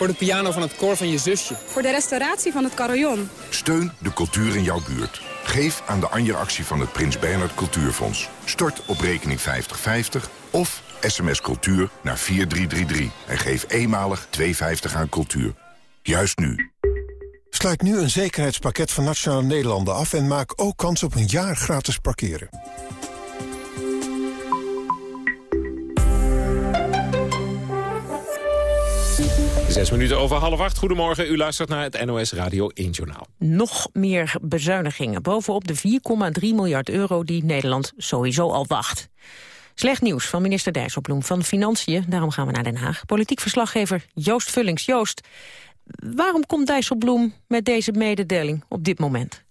Voor de piano van het koor van je zusje. Voor de restauratie van het carillon. Steun de cultuur in jouw buurt. Geef aan de Anja-actie van het Prins Bernhard Cultuurfonds. Stort op rekening 5050 of sms cultuur naar 4333. En geef eenmalig 2,50 aan cultuur. Juist nu. Sluit nu een zekerheidspakket van Nationale Nederlanden af... en maak ook kans op een jaar gratis parkeren. Zes minuten over half acht. Goedemorgen, u luistert naar het NOS Radio 1 Journaal. Nog meer bezuinigingen bovenop de 4,3 miljard euro die Nederland sowieso al wacht. Slecht nieuws van minister Dijsselbloem van Financiën. Daarom gaan we naar Den Haag. Politiek verslaggever Joost Vullings. Joost, waarom komt Dijsselbloem met deze mededeling op dit moment?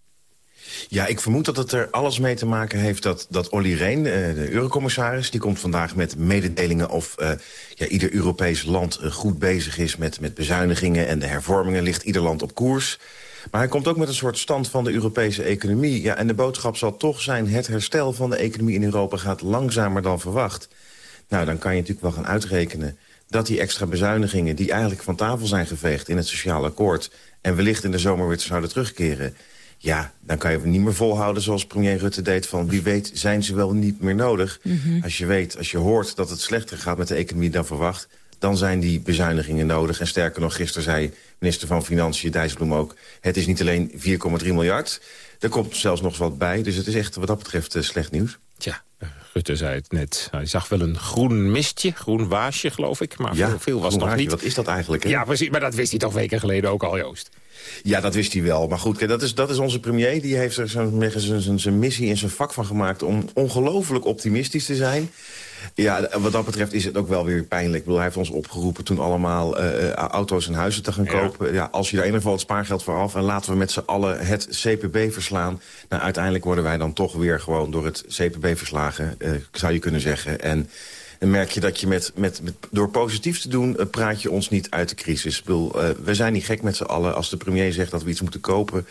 Ja, ik vermoed dat het er alles mee te maken heeft dat, dat Olly Rehn, eh, de eurocommissaris... die komt vandaag met mededelingen of uh, ja, ieder Europees land uh, goed bezig is... Met, met bezuinigingen en de hervormingen ligt ieder land op koers. Maar hij komt ook met een soort stand van de Europese economie. Ja, en de boodschap zal toch zijn... het herstel van de economie in Europa gaat langzamer dan verwacht. Nou, dan kan je natuurlijk wel gaan uitrekenen dat die extra bezuinigingen... die eigenlijk van tafel zijn geveegd in het sociaal akkoord... en wellicht in de zomer weer zouden terugkeren... Ja, dan kan je niet meer volhouden zoals premier Rutte deed... van wie weet zijn ze wel niet meer nodig. Mhm. Als je weet, als je hoort dat het slechter gaat met de economie dan verwacht... dan zijn die bezuinigingen nodig. En sterker nog, gisteren zei minister van Financiën Dijsselbloem ook... het is niet alleen 4,3 miljard, er komt zelfs nog wat bij. Dus het is echt wat dat betreft uh, slecht nieuws. Tja, Rutte zei het net. Hij zag wel een groen mistje, groen waasje, geloof ik. Maar ja, veel, was nog niet. Wat is dat eigenlijk? Hè? Ja, precies. Maar dat wist hij toch weken geleden ook al, Joost. Ja, dat wist hij wel. Maar goed, dat, is, dat is onze premier. Die heeft er zijn missie in zijn vak van gemaakt... om ongelooflijk optimistisch te zijn. Ja, wat dat betreft is het ook wel weer pijnlijk. Ik bedoel, hij heeft ons opgeroepen toen allemaal uh, auto's en huizen te gaan ja. kopen. Ja, als je daar in ieder geval het spaargeld voor af... en laten we met z'n allen het CPB verslaan. Nou, uiteindelijk worden wij dan toch weer gewoon door het CPB verslagen, uh, zou je kunnen zeggen. En dan merk je dat je met, met, met door positief te doen... Uh, praat je ons niet uit de crisis. Uh, we zijn niet gek met z'n allen. Als de premier zegt dat we iets moeten kopen...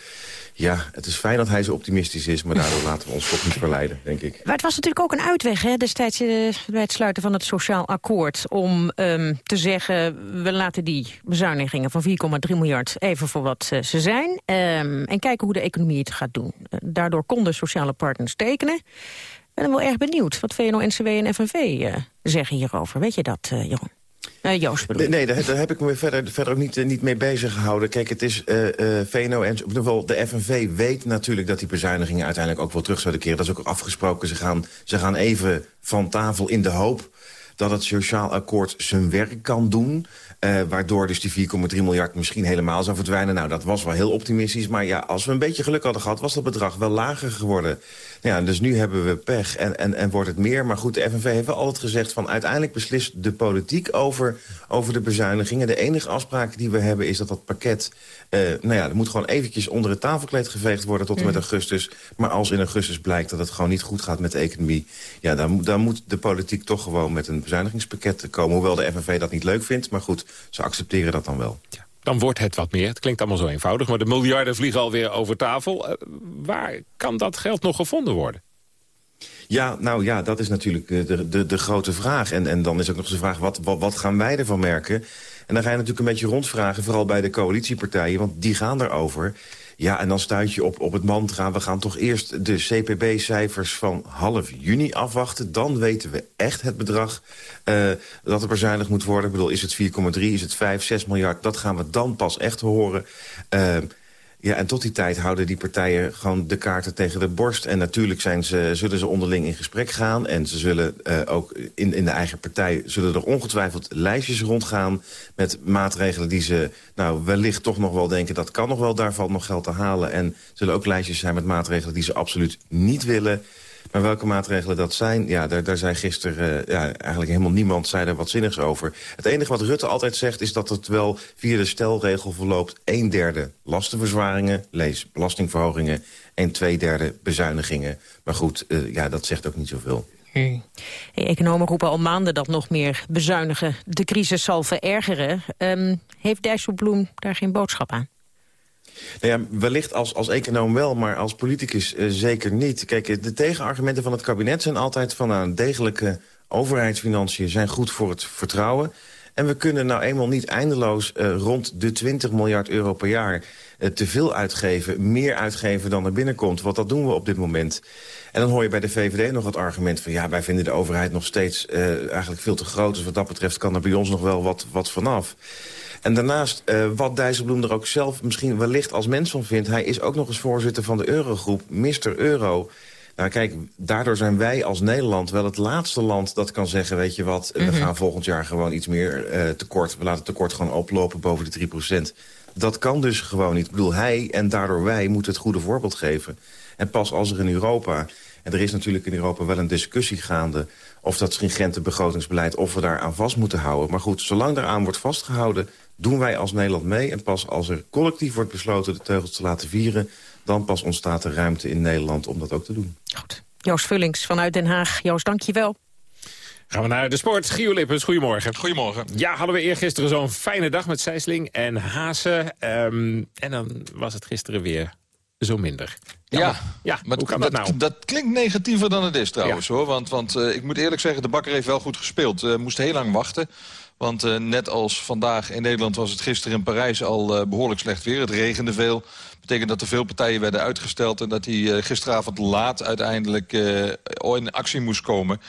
Ja, het is fijn dat hij zo optimistisch is... maar daardoor laten we ons toch niet verleiden, denk ik. Maar het was natuurlijk ook een uitweg hè, destijds uh, bij het sluiten van het sociaal akkoord... om um, te zeggen, we laten die bezuinigingen van 4,3 miljard... even voor wat ze zijn um, en kijken hoe de economie het gaat doen. Daardoor konden sociale partners tekenen. Ben wel erg benieuwd wat VNO-NCW en FNV uh, zeggen hierover. Weet je dat, uh, Jeroen? Uh, Joost bedoel Nee, daar, heb ik me verder, verder ook niet, niet mee bezig gehouden. Kijk, het is VNO en geval de FNV weet natuurlijk dat die bezuinigingen uiteindelijk ook wel terug zouden keren. Dat is ook afgesproken. Ze gaan, ze gaan even van tafel in de hoop dat het sociaal akkoord zijn werk kan doen. Waardoor dus die 4,3 miljard misschien helemaal zou verdwijnen. Nou, dat was wel heel optimistisch. Maar ja, als we een beetje geluk hadden gehad... was dat bedrag wel lager geworden. Ja, dus nu hebben we pech en, en, en wordt het meer. Maar goed, de FNV heeft wel altijd gezegd... van uiteindelijk beslist de politiek over, over de bezuinigingen. De enige afspraak die we hebben is dat dat pakket... Uh, nou ja, er moet gewoon eventjes onder het tafelkleed geveegd worden... tot en met augustus. Maar als in augustus blijkt dat het gewoon niet goed gaat met de economie... ja, dan, dan moet de politiek toch gewoon met een bezuinigingspakket komen. Hoewel de FNV dat niet leuk vindt, maar goed... Ze accepteren dat dan wel. Ja, dan wordt het wat meer. Het klinkt allemaal zo eenvoudig, maar de miljarden vliegen alweer over tafel. Uh, waar kan dat geld nog gevonden worden? Ja, nou ja, dat is natuurlijk de, de, de grote vraag. En, en dan is ook nog eens de vraag, wat, wat, wat gaan wij ervan merken? En dan ga je natuurlijk een beetje rondvragen, vooral bij de coalitiepartijen... want die gaan erover. Ja, en dan stuit je op, op het mantra... we gaan toch eerst de CPB-cijfers van half juni afwachten. Dan weten we echt het bedrag uh, dat er bezuinigd moet worden. Ik bedoel, is het 4,3, is het 5, 6 miljard? Dat gaan we dan pas echt horen. Uh, ja, en tot die tijd houden die partijen gewoon de kaarten tegen de borst. En natuurlijk zijn ze, zullen ze onderling in gesprek gaan. En ze zullen uh, ook in, in de eigen partij... zullen er ongetwijfeld lijstjes rondgaan... met maatregelen die ze nou wellicht toch nog wel denken... dat kan nog wel, daar valt nog geld te halen. En zullen ook lijstjes zijn met maatregelen die ze absoluut niet willen... Maar welke maatregelen dat zijn, ja, daar, daar zei gisteren uh, ja, eigenlijk helemaal niemand zei er wat zinnigs over. Het enige wat Rutte altijd zegt is dat het wel via de stelregel verloopt... een derde lastenverzwaringen, lees belastingverhogingen... en twee derde bezuinigingen. Maar goed, uh, ja, dat zegt ook niet zoveel. Hmm. Economen roepen al maanden dat nog meer bezuinigen de crisis zal verergeren. Um, heeft Dijsselbloem daar geen boodschap aan? Nou ja, wellicht als, als econoom wel, maar als politicus uh, zeker niet. Kijk, de tegenargumenten van het kabinet zijn altijd van... Nou, degelijke overheidsfinanciën zijn goed voor het vertrouwen. En we kunnen nou eenmaal niet eindeloos uh, rond de 20 miljard euro per jaar... Te veel uitgeven, meer uitgeven dan er binnenkomt. Want dat doen we op dit moment. En dan hoor je bij de VVD nog het argument van... ja, wij vinden de overheid nog steeds eigenlijk veel te groot. Dus wat dat betreft kan er bij ons nog wel wat, wat vanaf. En daarnaast, uh, wat Dijsselbloem er ook zelf misschien wellicht als mens van vindt... hij is ook nog eens voorzitter van de Eurogroep, Mr. Euro... Nou kijk, daardoor zijn wij als Nederland wel het laatste land dat kan zeggen... weet je wat, we gaan volgend jaar gewoon iets meer uh, tekort. We laten het tekort gewoon oplopen boven de 3% Dat kan dus gewoon niet. Ik bedoel, hij en daardoor wij moeten het goede voorbeeld geven. En pas als er in Europa... en er is natuurlijk in Europa wel een discussie gaande... of dat stringente begrotingsbeleid, of we daar aan vast moeten houden. Maar goed, zolang daaraan wordt vastgehouden... doen wij als Nederland mee. En pas als er collectief wordt besloten de teugels te laten vieren dan pas ontstaat er ruimte in Nederland om dat ook te doen. Goed. Joost Vullings vanuit Den Haag. Joost, dank je wel. Gaan we naar de sport. Gio Lippens, goedemorgen. Goedemorgen. Ja, hadden we eergisteren zo'n fijne dag met Sijsling en Hazen. Um, en dan was het gisteren weer zo minder. Ja, ja maar hoe kan dat, dat nou? Dat klinkt negatiever dan het is trouwens, hoor. Want, want uh, ik moet eerlijk zeggen, de bakker heeft wel goed gespeeld. Uh, moest heel lang wachten. Want uh, net als vandaag in Nederland was het gisteren in Parijs al behoorlijk slecht weer. Het regende veel betekent dat er veel partijen werden uitgesteld... en dat hij uh, gisteravond laat uiteindelijk in actie moest komen.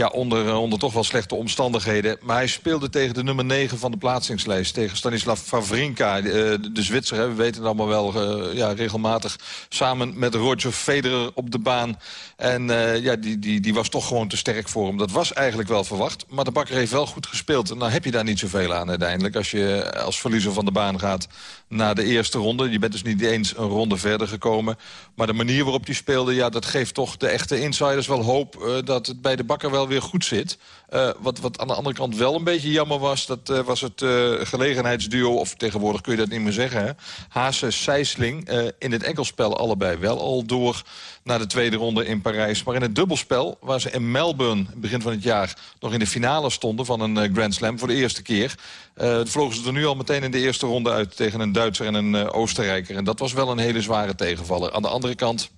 Ja, onder, uh, onder toch wel slechte omstandigheden. Maar hij speelde tegen de nummer 9 van de plaatsingslijst. Tegen Stanislav Wawrinka, de, de Zwitser. We weten het allemaal wel ja, regelmatig. Samen met Roger Federer op de baan. En ja, die, die, die was toch gewoon te sterk voor hem. Dat was eigenlijk wel verwacht. Maar de bakker heeft wel goed gespeeld. En dan heb je daar niet zoveel aan uiteindelijk. Als je als verliezer van de baan gaat naar de eerste ronde. Je bent dus niet eens een ronde verder gekomen. Maar de manier waarop hij speelde, ja, dat geeft toch de echte insiders wel hoop... Uh, dat het bij de bakker wel weer goed zit. Uh, wat, wat aan de andere kant wel een beetje jammer was... dat uh, was het gelegenheidsduo, of tegenwoordig kun je dat niet meer zeggen... Haase-Sijsling in het enkelspel allebei wel al door naar de tweede ronde in Parijs. Maar in het dubbelspel, waar ze in Melbourne... begin van het jaar nog in de finale stonden van een Grand Slam... voor de eerste keer... Uh, vlogen ze er nu al meteen in de eerste ronde uit tegen een Duitser en een uh, Oostenrijker. En dat was wel een hele zware tegenvaller. Aan de andere kant,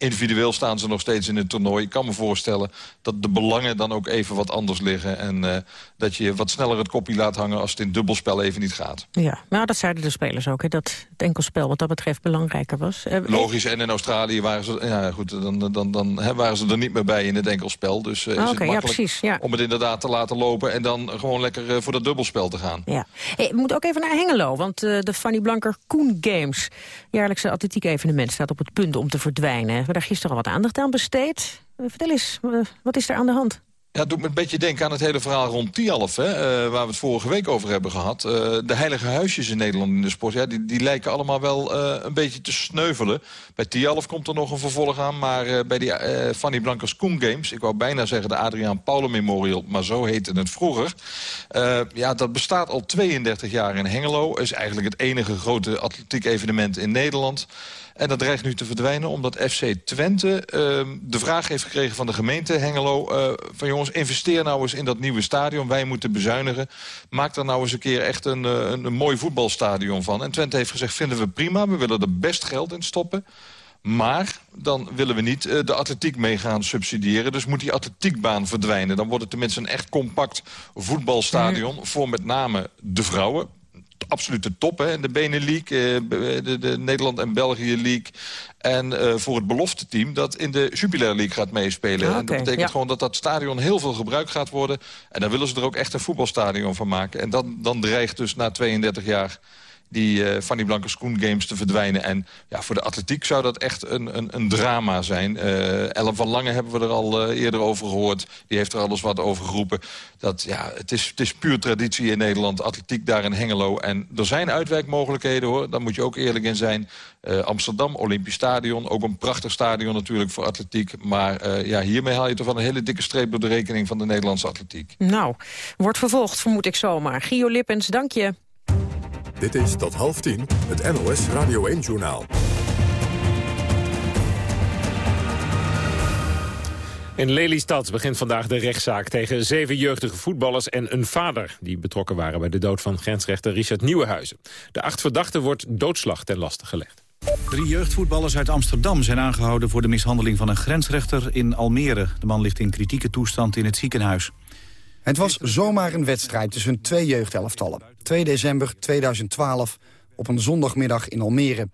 individueel staan ze nog steeds in het toernooi. Ik kan me voorstellen dat de belangen dan ook even wat anders liggen. En uh, dat je wat sneller het kopje laat hangen als het in dubbelspel even niet gaat. Ja, maar dat zeiden de spelers ook, hè, dat het enkelspel wat dat betreft belangrijker was. Uh, Logisch, en in Australië waren ze, ja, goed, dan, dan, dan hè, waren ze er niet meer bij in het enkelspel. Dus uh, is okay, het makkelijk ja, precies, ja. om het inderdaad te laten lopen... en dan gewoon lekker voor dat dubbelspel te gaan. Ja. Hey, we moeten ook even naar Hengelo, want de Fanny Blanker Koen Games... jaarlijkse atletiek evenement staat op het punt om te verdwijnen. Hebben daar gisteren al wat aandacht aan besteed. Vertel eens, wat is er aan de hand? Ja, het doet me een beetje denken aan het hele verhaal rond Tialf... Hè, uh, waar we het vorige week over hebben gehad. De heilige huisjes in Nederland in de sport... Ja, die, die lijken allemaal wel een beetje te sneuvelen. Bij Tialf komt er nog een vervolg aan... maar bij die Fanny Blankers Koen Games... ik wou bijna zeggen de Adriaan Paulen Memorial... maar zo heette het vroeger. ja, dat bestaat al 32 jaar in Hengelo. Is eigenlijk het enige grote atletiek evenement in Nederland... En dat dreigt nu te verdwijnen omdat FC Twente uh, de vraag heeft gekregen van de gemeente Hengelo... Uh, van jongens, investeer nou eens in dat nieuwe stadion. Wij moeten bezuinigen. Maak er nou eens een keer echt een, een, een mooi voetbalstadion van. En Twente heeft gezegd, vinden we prima. We willen er best geld in stoppen. Maar dan willen we niet uh, de atletiek mee gaan subsidiëren. Dus moet die atletiekbaan verdwijnen. Dan wordt het tenminste een echt compact voetbalstadion... Mm. voor met name de vrouwen absolute top. Hè? De Benelux, de, de Nederland en België League. En uh, voor het belofte team dat in de Jupiler League gaat meespelen. Ah, okay. En dat betekent ja. gewoon dat dat stadion heel veel gebruikt gaat worden. En dan willen ze er ook echt een voetbalstadion van maken. En dan, dan dreigt dus na 32 jaar die uh, Fanny Blankers Koen Games te verdwijnen. En ja, voor de atletiek zou dat echt een, een, een drama zijn. Uh, Ellen van Lange hebben we er al uh, eerder over gehoord. Die heeft er alles wat over geroepen. Dat, ja, het, is, het is puur traditie in Nederland. Atletiek daar in Hengelo. En er zijn uitwijkmogelijkheden hoor. Daar moet je ook eerlijk in zijn. Amsterdam, Olympisch Stadion. Ook een prachtig stadion natuurlijk voor atletiek. Maar ja, hiermee haal je toch wel een hele dikke streep door de rekening van de Nederlandse atletiek. Nou, wordt vervolgd vermoed ik zomaar. Gio Lippens, dank je. Dit is tot half tien het NOS Radio 1-journaal. In Lelystad begint vandaag de rechtszaak tegen zeven jeugdige voetballers en een vader... die betrokken waren bij de dood van grensrechter Richard Nieuwenhuizen. De acht verdachten wordt doodslag ten laste gelegd. Drie jeugdvoetballers uit Amsterdam zijn aangehouden voor de mishandeling van een grensrechter in Almere. De man ligt in kritieke toestand in het ziekenhuis. Het was zomaar een wedstrijd tussen twee jeugdelftallen. 2 december 2012 op een zondagmiddag in Almere.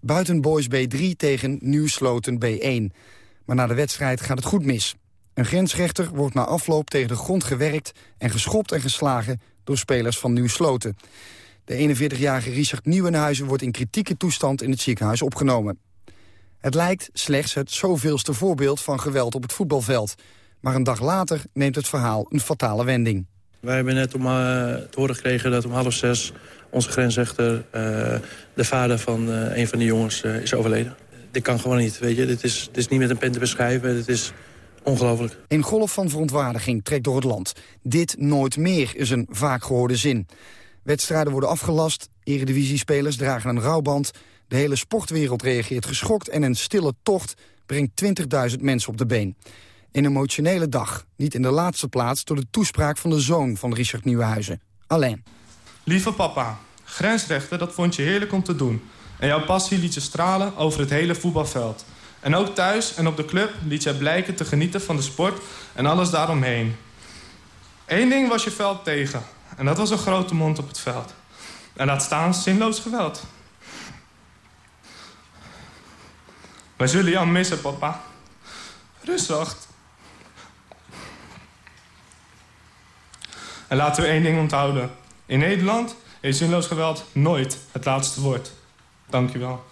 Buiten Boys B3 tegen Nieuwsloten B1. Maar na de wedstrijd gaat het goed mis. Een grensrechter wordt na afloop tegen de grond gewerkt... en geschopt en geslagen door spelers van Nieuwsloten. De 41-jarige Richard Nieuwenhuizen wordt in kritieke toestand in het ziekenhuis opgenomen. Het lijkt slechts het zoveelste voorbeeld van geweld op het voetbalveld. Maar een dag later neemt het verhaal een fatale wending. Wij hebben net om, uh, te horen gekregen dat om half zes onze grensrechter... Uh, de vader van uh, een van de jongens is overleden. Dit kan gewoon niet, weet je. Dit is, dit is niet met een pen te beschrijven. Dit is ongelooflijk. Een golf van verontwaardiging trekt door het land. Dit nooit meer is een vaak gehoorde zin. Wedstrijden worden afgelast, eredivisiespelers dragen een rouwband... de hele sportwereld reageert geschokt en een stille tocht brengt 20.000 mensen op de been. Een emotionele dag, niet in de laatste plaats... door de toespraak van de zoon van Richard Nieuwenhuizen, Alain. Lieve papa, grensrechten, dat vond je heerlijk om te doen. En jouw passie liet je stralen over het hele voetbalveld. En ook thuis en op de club liet jij blijken te genieten van de sport en alles daaromheen. Eén ding was je veld tegen. En dat was een grote mond op het veld. En laat staan zinloos geweld. Wij zullen jou missen, papa. Rustig. En laten we één ding onthouden. In Nederland is zinloos geweld nooit het laatste woord. Dank u wel.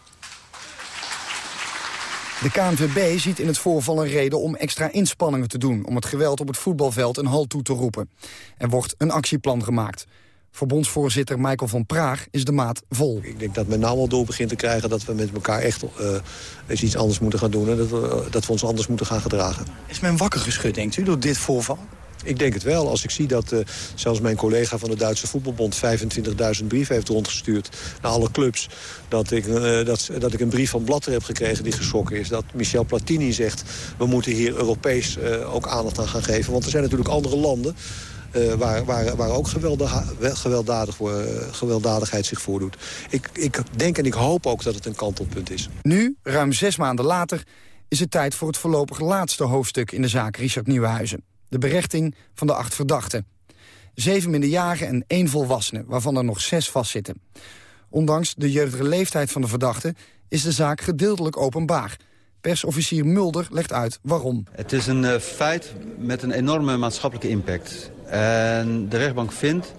De KNVB ziet in het voorval een reden om extra inspanningen te doen... om het geweld op het voetbalveld een halt toe te roepen. Er wordt een actieplan gemaakt. Verbondsvoorzitter Michael van Praag is de maat vol. Ik denk dat men nou al door begint te krijgen dat we met elkaar echt uh, eens iets anders moeten gaan doen. En dat we, dat we ons anders moeten gaan gedragen. Is men wakker geschud, denkt u, door dit voorval? Ik denk het wel. Als ik zie dat uh, zelfs mijn collega van de Duitse Voetbalbond... 25.000 brieven heeft rondgestuurd naar alle clubs... Dat ik, uh, dat, dat ik een brief van Blatter heb gekregen die geschrokken is. Dat Michel Platini zegt... we moeten hier Europees uh, ook aandacht aan gaan geven. Want er zijn natuurlijk andere landen... Waar, waar, waar ook gewelddadig, gewelddadigheid zich voordoet. Ik, ik denk en ik hoop ook dat het een kantelpunt is. Nu, ruim zes maanden later, is het tijd voor het voorlopig laatste hoofdstuk in de zaak Richard Nieuwenhuizen de berechting van de acht verdachten. Zeven minderjarigen en één volwassene, waarvan er nog zes vastzitten. Ondanks de jeugdige leeftijd van de verdachten is de zaak gedeeltelijk openbaar. Persofficier Mulder legt uit waarom. Het is een uh, feit met een enorme maatschappelijke impact. En de rechtbank vindt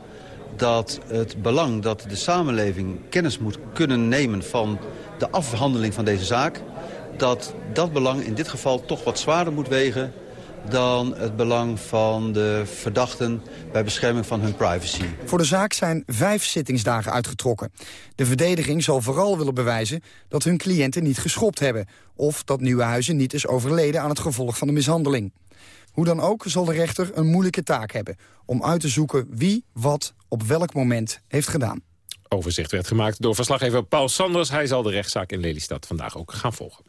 dat het belang dat de samenleving kennis moet kunnen nemen van de afhandeling van deze zaak... dat dat belang in dit geval toch wat zwaarder moet wegen dan het belang van de verdachten bij bescherming van hun privacy. Voor de zaak zijn vijf zittingsdagen uitgetrokken. De verdediging zal vooral willen bewijzen dat hun cliënten niet geschopt hebben... of dat Nieuwenhuizen niet is overleden aan het gevolg van de mishandeling. Hoe dan ook zal de rechter een moeilijke taak hebben... om uit te zoeken wie wat op welk moment heeft gedaan. Overzicht werd gemaakt door verslaggever Paul Sanders. Hij zal de rechtszaak in Lelystad vandaag ook gaan volgen.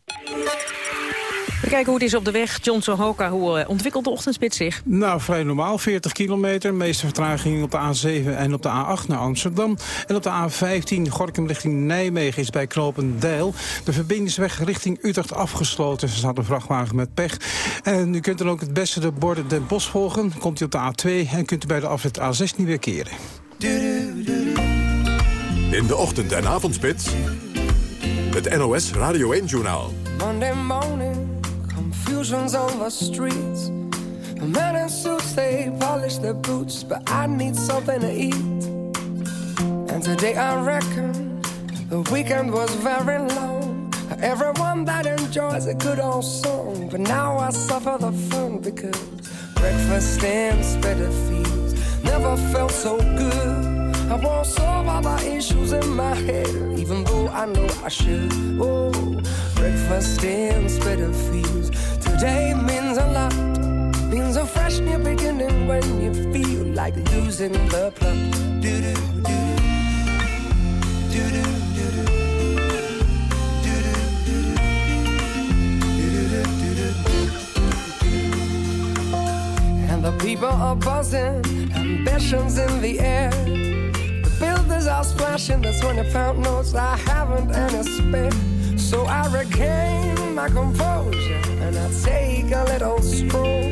We kijken hoe het is op de weg. John Sohoka, hoe eh, ontwikkelt de ochtendspits zich? Nou, vrij normaal. 40 kilometer. meeste vertraging op de A7 en op de A8 naar Amsterdam. En op de A15 Gorkum richting Nijmegen is bij Knopendijl. De verbindingsweg richting Utrecht afgesloten. Er staat een vrachtwagen met pech. En u kunt dan ook het beste de borden Den Bosch volgen. Komt u op de A2 en kunt u bij de afrit A16 weer keren. In de ochtend- en avondspits. Het NOS Radio 1-journaal. Monday morning. Confusion's on the streets. The men in suits, they polish their boots, but I need something to eat. And today I reckon the weekend was very long. Everyone that enjoys a good old song, but now I suffer the fun because breakfast in Spitalfields never felt so good. I won't solve all the issues in my head, even though I know I should. Oh, breakfast in Spitalfields Today means a lot. Means a fresh new beginning when you feel like losing the plot. Do do do do do do And the people are buzzing, ambitions in the air. The builders are splashing, that's when you found notes I haven't any spare. So I regain my composure and I take a little stroll.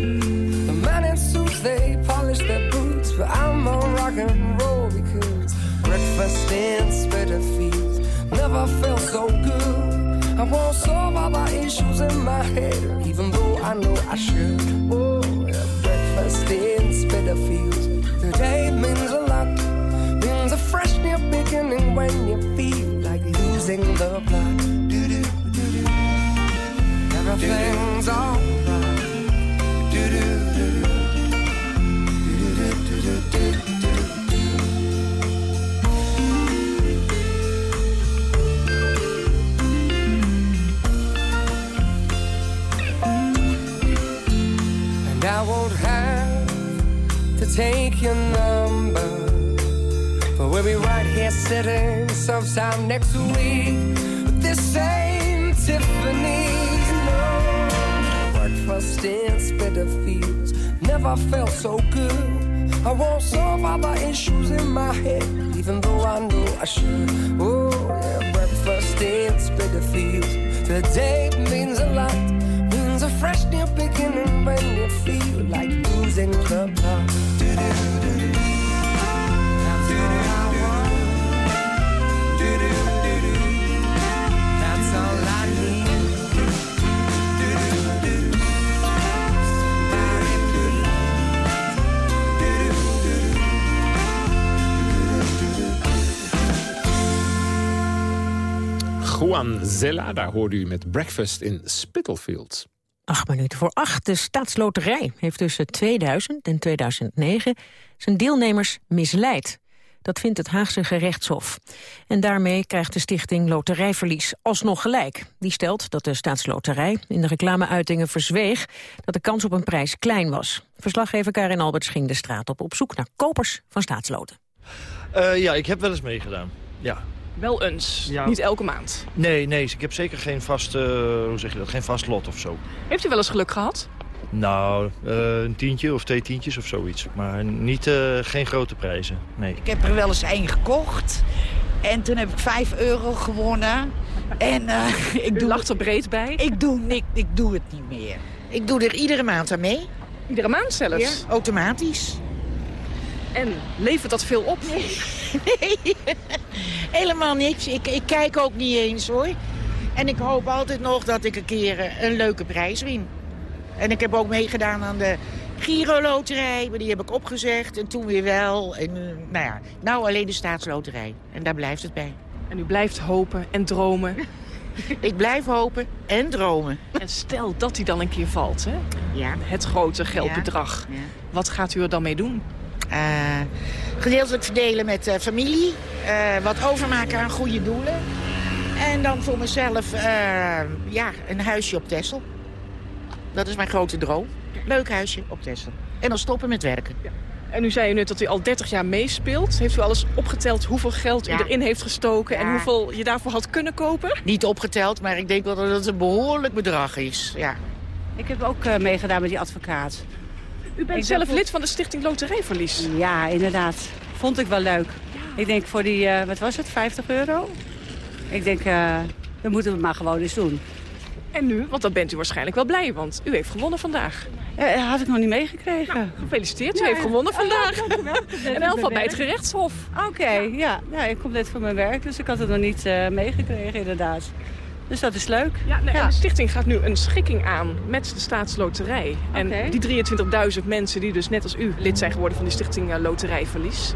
The man in suits they polish their boots, but I'm on rock and roll because breakfast in Spitalfields never felt so good. I won't solve all the issues in my head, even though I know I should. Oh, yeah, breakfast in Spitalfields. Today means a lot, means a fresh new beginning when you feel like losing the plot. Everything's alright. And I won't have to take your number. But we'll be right here sitting sometime next week. With this same Tiffany's. Breakfast in Spitalfields never felt so good. I won't solve all the issues in my head, even though I know I should. Oh, yeah, breakfast in Spitalfields. Today means a lot, means a fresh new beginning when you feel like losing the plot. Juan Zelada hoorde u met Breakfast in Spitalfields. Acht minuten voor acht. De staatsloterij heeft tussen 2000 en 2009 zijn deelnemers misleid. Dat vindt het Haagse gerechtshof. En daarmee krijgt de stichting Loterijverlies alsnog gelijk. Die stelt dat de staatsloterij in de reclameuitingen verzweeg... dat de kans op een prijs klein was. Verslaggever Karin Alberts ging de straat op op zoek naar kopers van staatsloten. Eh, ja, ik heb wel eens meegedaan. Ja. Wel eens, Ja. niet elke maand. Nee, nee, ik heb zeker geen vast, eh, hoe zeg je dat, geen vast lot of zo. Heeft u wel eens geluk gehad? Nou, eh, een tientje of twee tientjes of zoiets. Maar niet, eh, geen grote prijzen, nee. Ik heb er wel eens één gekocht. En toen heb ik 5 euro gewonnen. En eh, ik doe lacht er breed bij? Ik doe, niks, ik doe het niet meer. Ik doe er iedere maand aan mee. Iedere maand zelfs? Ja, automatisch. En levert dat veel op? Nee, helemaal niks. Ik, ik kijk ook niet eens hoor. En ik hoop altijd nog dat ik een keer eh, een leuke prijs win. En ik heb ook meegedaan aan de Giro-loterij, maar die heb ik opgezegd. En toen weer wel. En eh, nou ja, nou alleen de staatsloterij. En daar blijft het bij. En u blijft hopen en dromen. ik blijf hopen en dromen. En stel dat hij dan een keer valt, hè? Ja. Het grote geldbedrag. Ja. Wat gaat u er dan mee doen? Eh, gedeeltelijk verdelen met eh, familie. eh, wat overmaken aan goede doelen. En dan voor mezelf eh, ja, een huisje op Texel. Dat is mijn grote droom. Leuk huisje op Texel. En dan stoppen met werken. En u zei net dat u al 30 jaar meespeelt. Heeft u alles opgeteld hoeveel geld u Ja. erin heeft gestoken... en Ja. hoeveel je daarvoor had kunnen kopen? Niet opgeteld, maar ik denk wel dat het een behoorlijk bedrag is. Ja. Ik heb ook eh, meegedaan met die advocaat. U bent Ik zelf lid van de Stichting Loterijverlies. Ja, inderdaad. Vond ik wel leuk. Ik denk voor die, eh, wat was het, 50 euro? Ik denk, eh we moeten het maar gewoon eens doen. En nu? Want dan bent u waarschijnlijk wel blij, want u heeft gewonnen vandaag. Eh, had ik nog niet meegekregen. Gefeliciteerd, u Ja, heeft gewonnen ja. vandaag. Dankjewel. In elk geval bij het gerechtshof. Oké, ja. ja. Ik kom net van mijn werk, dus ik had het nog niet meegekregen inderdaad. Dus dat is leuk. Ja, nee, en de stichting gaat nu een schikking aan met de staatsloterij. En die 23.000 mensen die dus net als u lid zijn geworden van de stichting eh, Loterijverlies...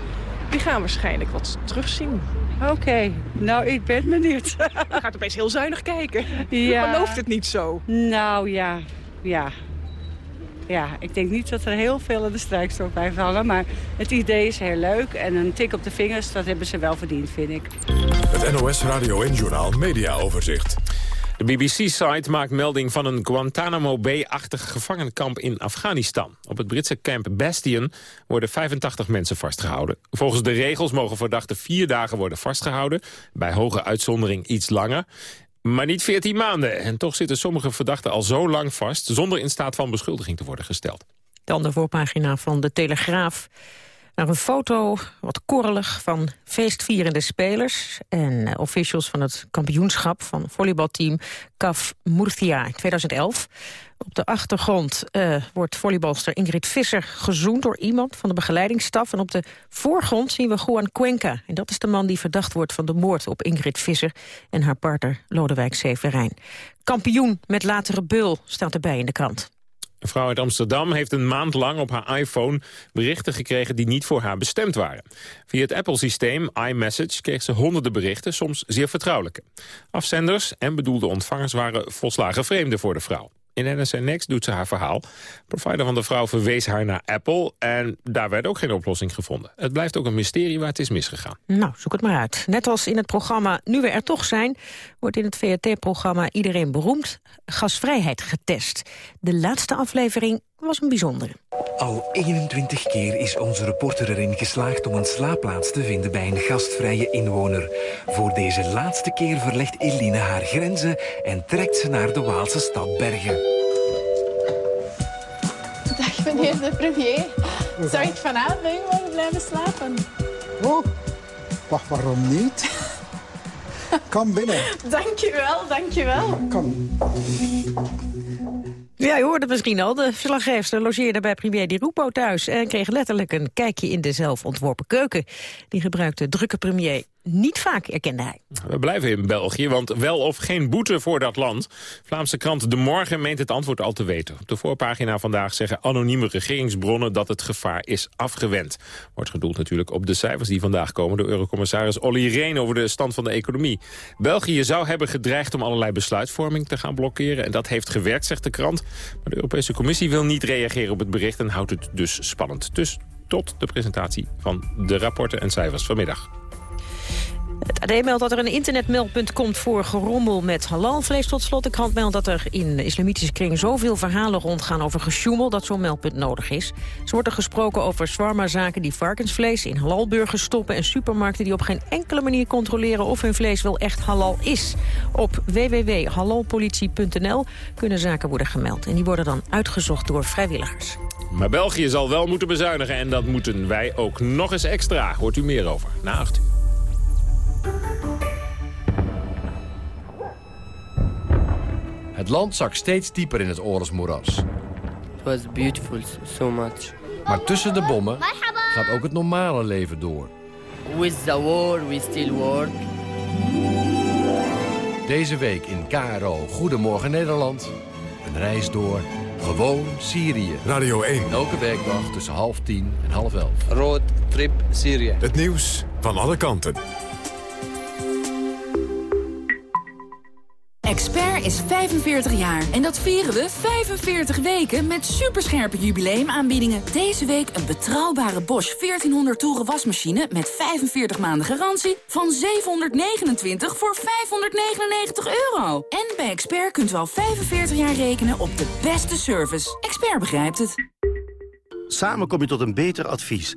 die gaan waarschijnlijk wat terugzien. Oké, nou ik ben benieuwd. U gaat opeens heel zuinig kijken. Ja. gelooft het niet zo. Nou ja, ja. Ja, ik denk niet dat er heel veel in de strijkstok blijven hangen. Maar het idee is heel leuk. En een tik op de vingers, dat hebben ze wel verdiend, vind ik. Het NOS Radio en Journaal Media Overzicht. De BBC-site maakt melding van een Guantanamo Bay-achtig gevangenkamp in Afghanistan. Op het Britse camp Bastion worden 85 mensen vastgehouden. Volgens de regels mogen verdachten vier dagen worden vastgehouden. Bij hoge uitzondering iets langer. Maar niet 14 maanden. En toch zitten sommige verdachten al zo lang vast... zonder in staat van beschuldiging te worden gesteld. Dan de voorpagina van De Telegraaf. Naar een foto, wat korrelig, van feestvierende spelers... en eh, officials van het kampioenschap van volleybalteam CAF Murcia in 2011. Op de achtergrond uh, wordt volleybalster Ingrid Visser gezoend door iemand van de begeleidingsstaf. En op de voorgrond zien we Juan Cuenca. En dat is de man die verdacht wordt van de moord op Ingrid Visser en haar partner Lodewijk Severijn. Kampioen met latere beul staat erbij in de krant. Een vrouw uit Amsterdam heeft een maand lang op haar iPhone berichten gekregen die niet voor haar bestemd waren. Via het Apple-systeem iMessage kreeg ze honderden berichten, soms zeer vertrouwelijke. Afzenders en bedoelde ontvangers waren volslagen vreemden voor de vrouw. In NSN Next doet ze haar verhaal. Provider van de vrouw verwees haar naar Apple en daar werd ook geen oplossing gevonden. Het blijft ook een mysterie waar het is misgegaan. Nou, zoek het maar uit. Net als in het programma Nu we er toch zijn... wordt in het VRT-programma Iedereen Beroemd gasvrijheid getest. De laatste aflevering was een bijzondere. Al 21 keer is onze reporter erin geslaagd om een slaapplaats te vinden bij een gastvrije inwoner. Voor deze laatste keer verlegt Eline haar grenzen en trekt ze naar de Waalse stad Bergen. Dag meneer de premier. Zou ik vanavond bij u mogen blijven slapen? Oh, wacht, waarom niet? Kom binnen. Dankjewel, dankjewel. Kom. Ja, je hoorde misschien al. De verslaggeefster logeerde bij premier Di Rupo thuis... en kreeg letterlijk een kijkje in de zelfontworpen keuken. Die gebruikte drukke premier niet vaak, erkende hij. We blijven in België, want wel of geen boete voor dat land. Vlaamse krant De Morgen meent het antwoord al te weten. Op de voorpagina vandaag zeggen anonieme regeringsbronnen... dat het gevaar is afgewend. Wordt gedoeld natuurlijk op de cijfers die vandaag komen... door eurocommissaris Olly Rehn over de stand van de economie. België zou hebben gedreigd om allerlei besluitvorming te gaan blokkeren... en dat heeft gewerkt, zegt de krant. Maar de Europese Commissie wil niet reageren op het bericht... en houdt het dus spannend. Dus tot de presentatie van de rapporten en cijfers vanmiddag. Het AD meldt dat er een internetmeldpunt komt voor gerommel met halalvlees tot slot. De krant meldt dat er in de islamitische kring zoveel verhalen rondgaan over gesjoemel dat zo'n meldpunt nodig is. Zo wordt er gesproken over zwarma-zaken die varkensvlees in halalburgers stoppen... en supermarkten die op geen enkele manier controleren of hun vlees wel echt halal is. Op www.halalpolitie.nl kunnen zaken worden gemeld. En die worden dan uitgezocht door vrijwilligers. Maar België zal wel moeten bezuinigen en dat moeten wij ook nog eens extra. Hoort u meer over na 8 uur. Het land zak steeds dieper in het oorlogsmoeras. It was beautiful, so much. Maar tussen de bommen gaat ook het normale leven door. With the war, we still work. Deze week in KRO Goedemorgen Nederland. Een reis door gewoon Syrië. Radio 1. Elke werkdag tussen half tien en half elf. Road trip Syrië. Het nieuws van alle kanten. Expert is 45 jaar en dat vieren we 45 weken met superscherpe jubileumaanbiedingen. Deze week een betrouwbare Bosch 1400 toeren wasmachine met 45 maanden garantie van 729 voor 599 euro. En bij Expert kunt u al 45 jaar rekenen op de beste service. Expert begrijpt het. Samen kom je tot een beter advies.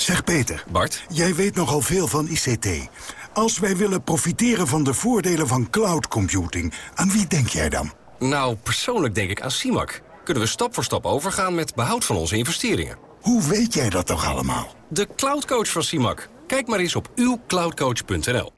Zeg Peter. Bart. Jij weet nogal veel van ICT. Als wij willen profiteren van de voordelen van cloud computing, aan wie denk jij dan? Nou, persoonlijk denk ik aan CIMAC. Kunnen we stap voor stap overgaan met behoud van onze investeringen. Hoe weet jij dat toch allemaal? De cloudcoach van CIMAC. Kijk maar eens op uwcloudcoach.nl.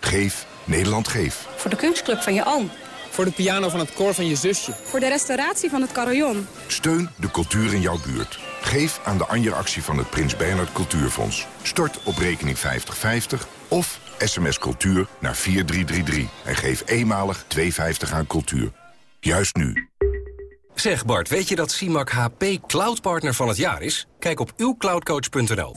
Geef Nederland Geef. Voor de kunstclub van je oom. Voor de piano van het koor van je zusje. Voor de restauratie van het carillon. Steun de cultuur in jouw buurt. Geef aan de Anja-actie van het Prins Bernhard Cultuurfonds. Stort op rekening 5050 of sms cultuur naar 4333. En geef eenmalig 2,50 aan cultuur. Juist nu. Zeg Bart, weet je dat CIMAC HP Cloud Partner van het jaar is? Kijk op uwcloudcoach.nl.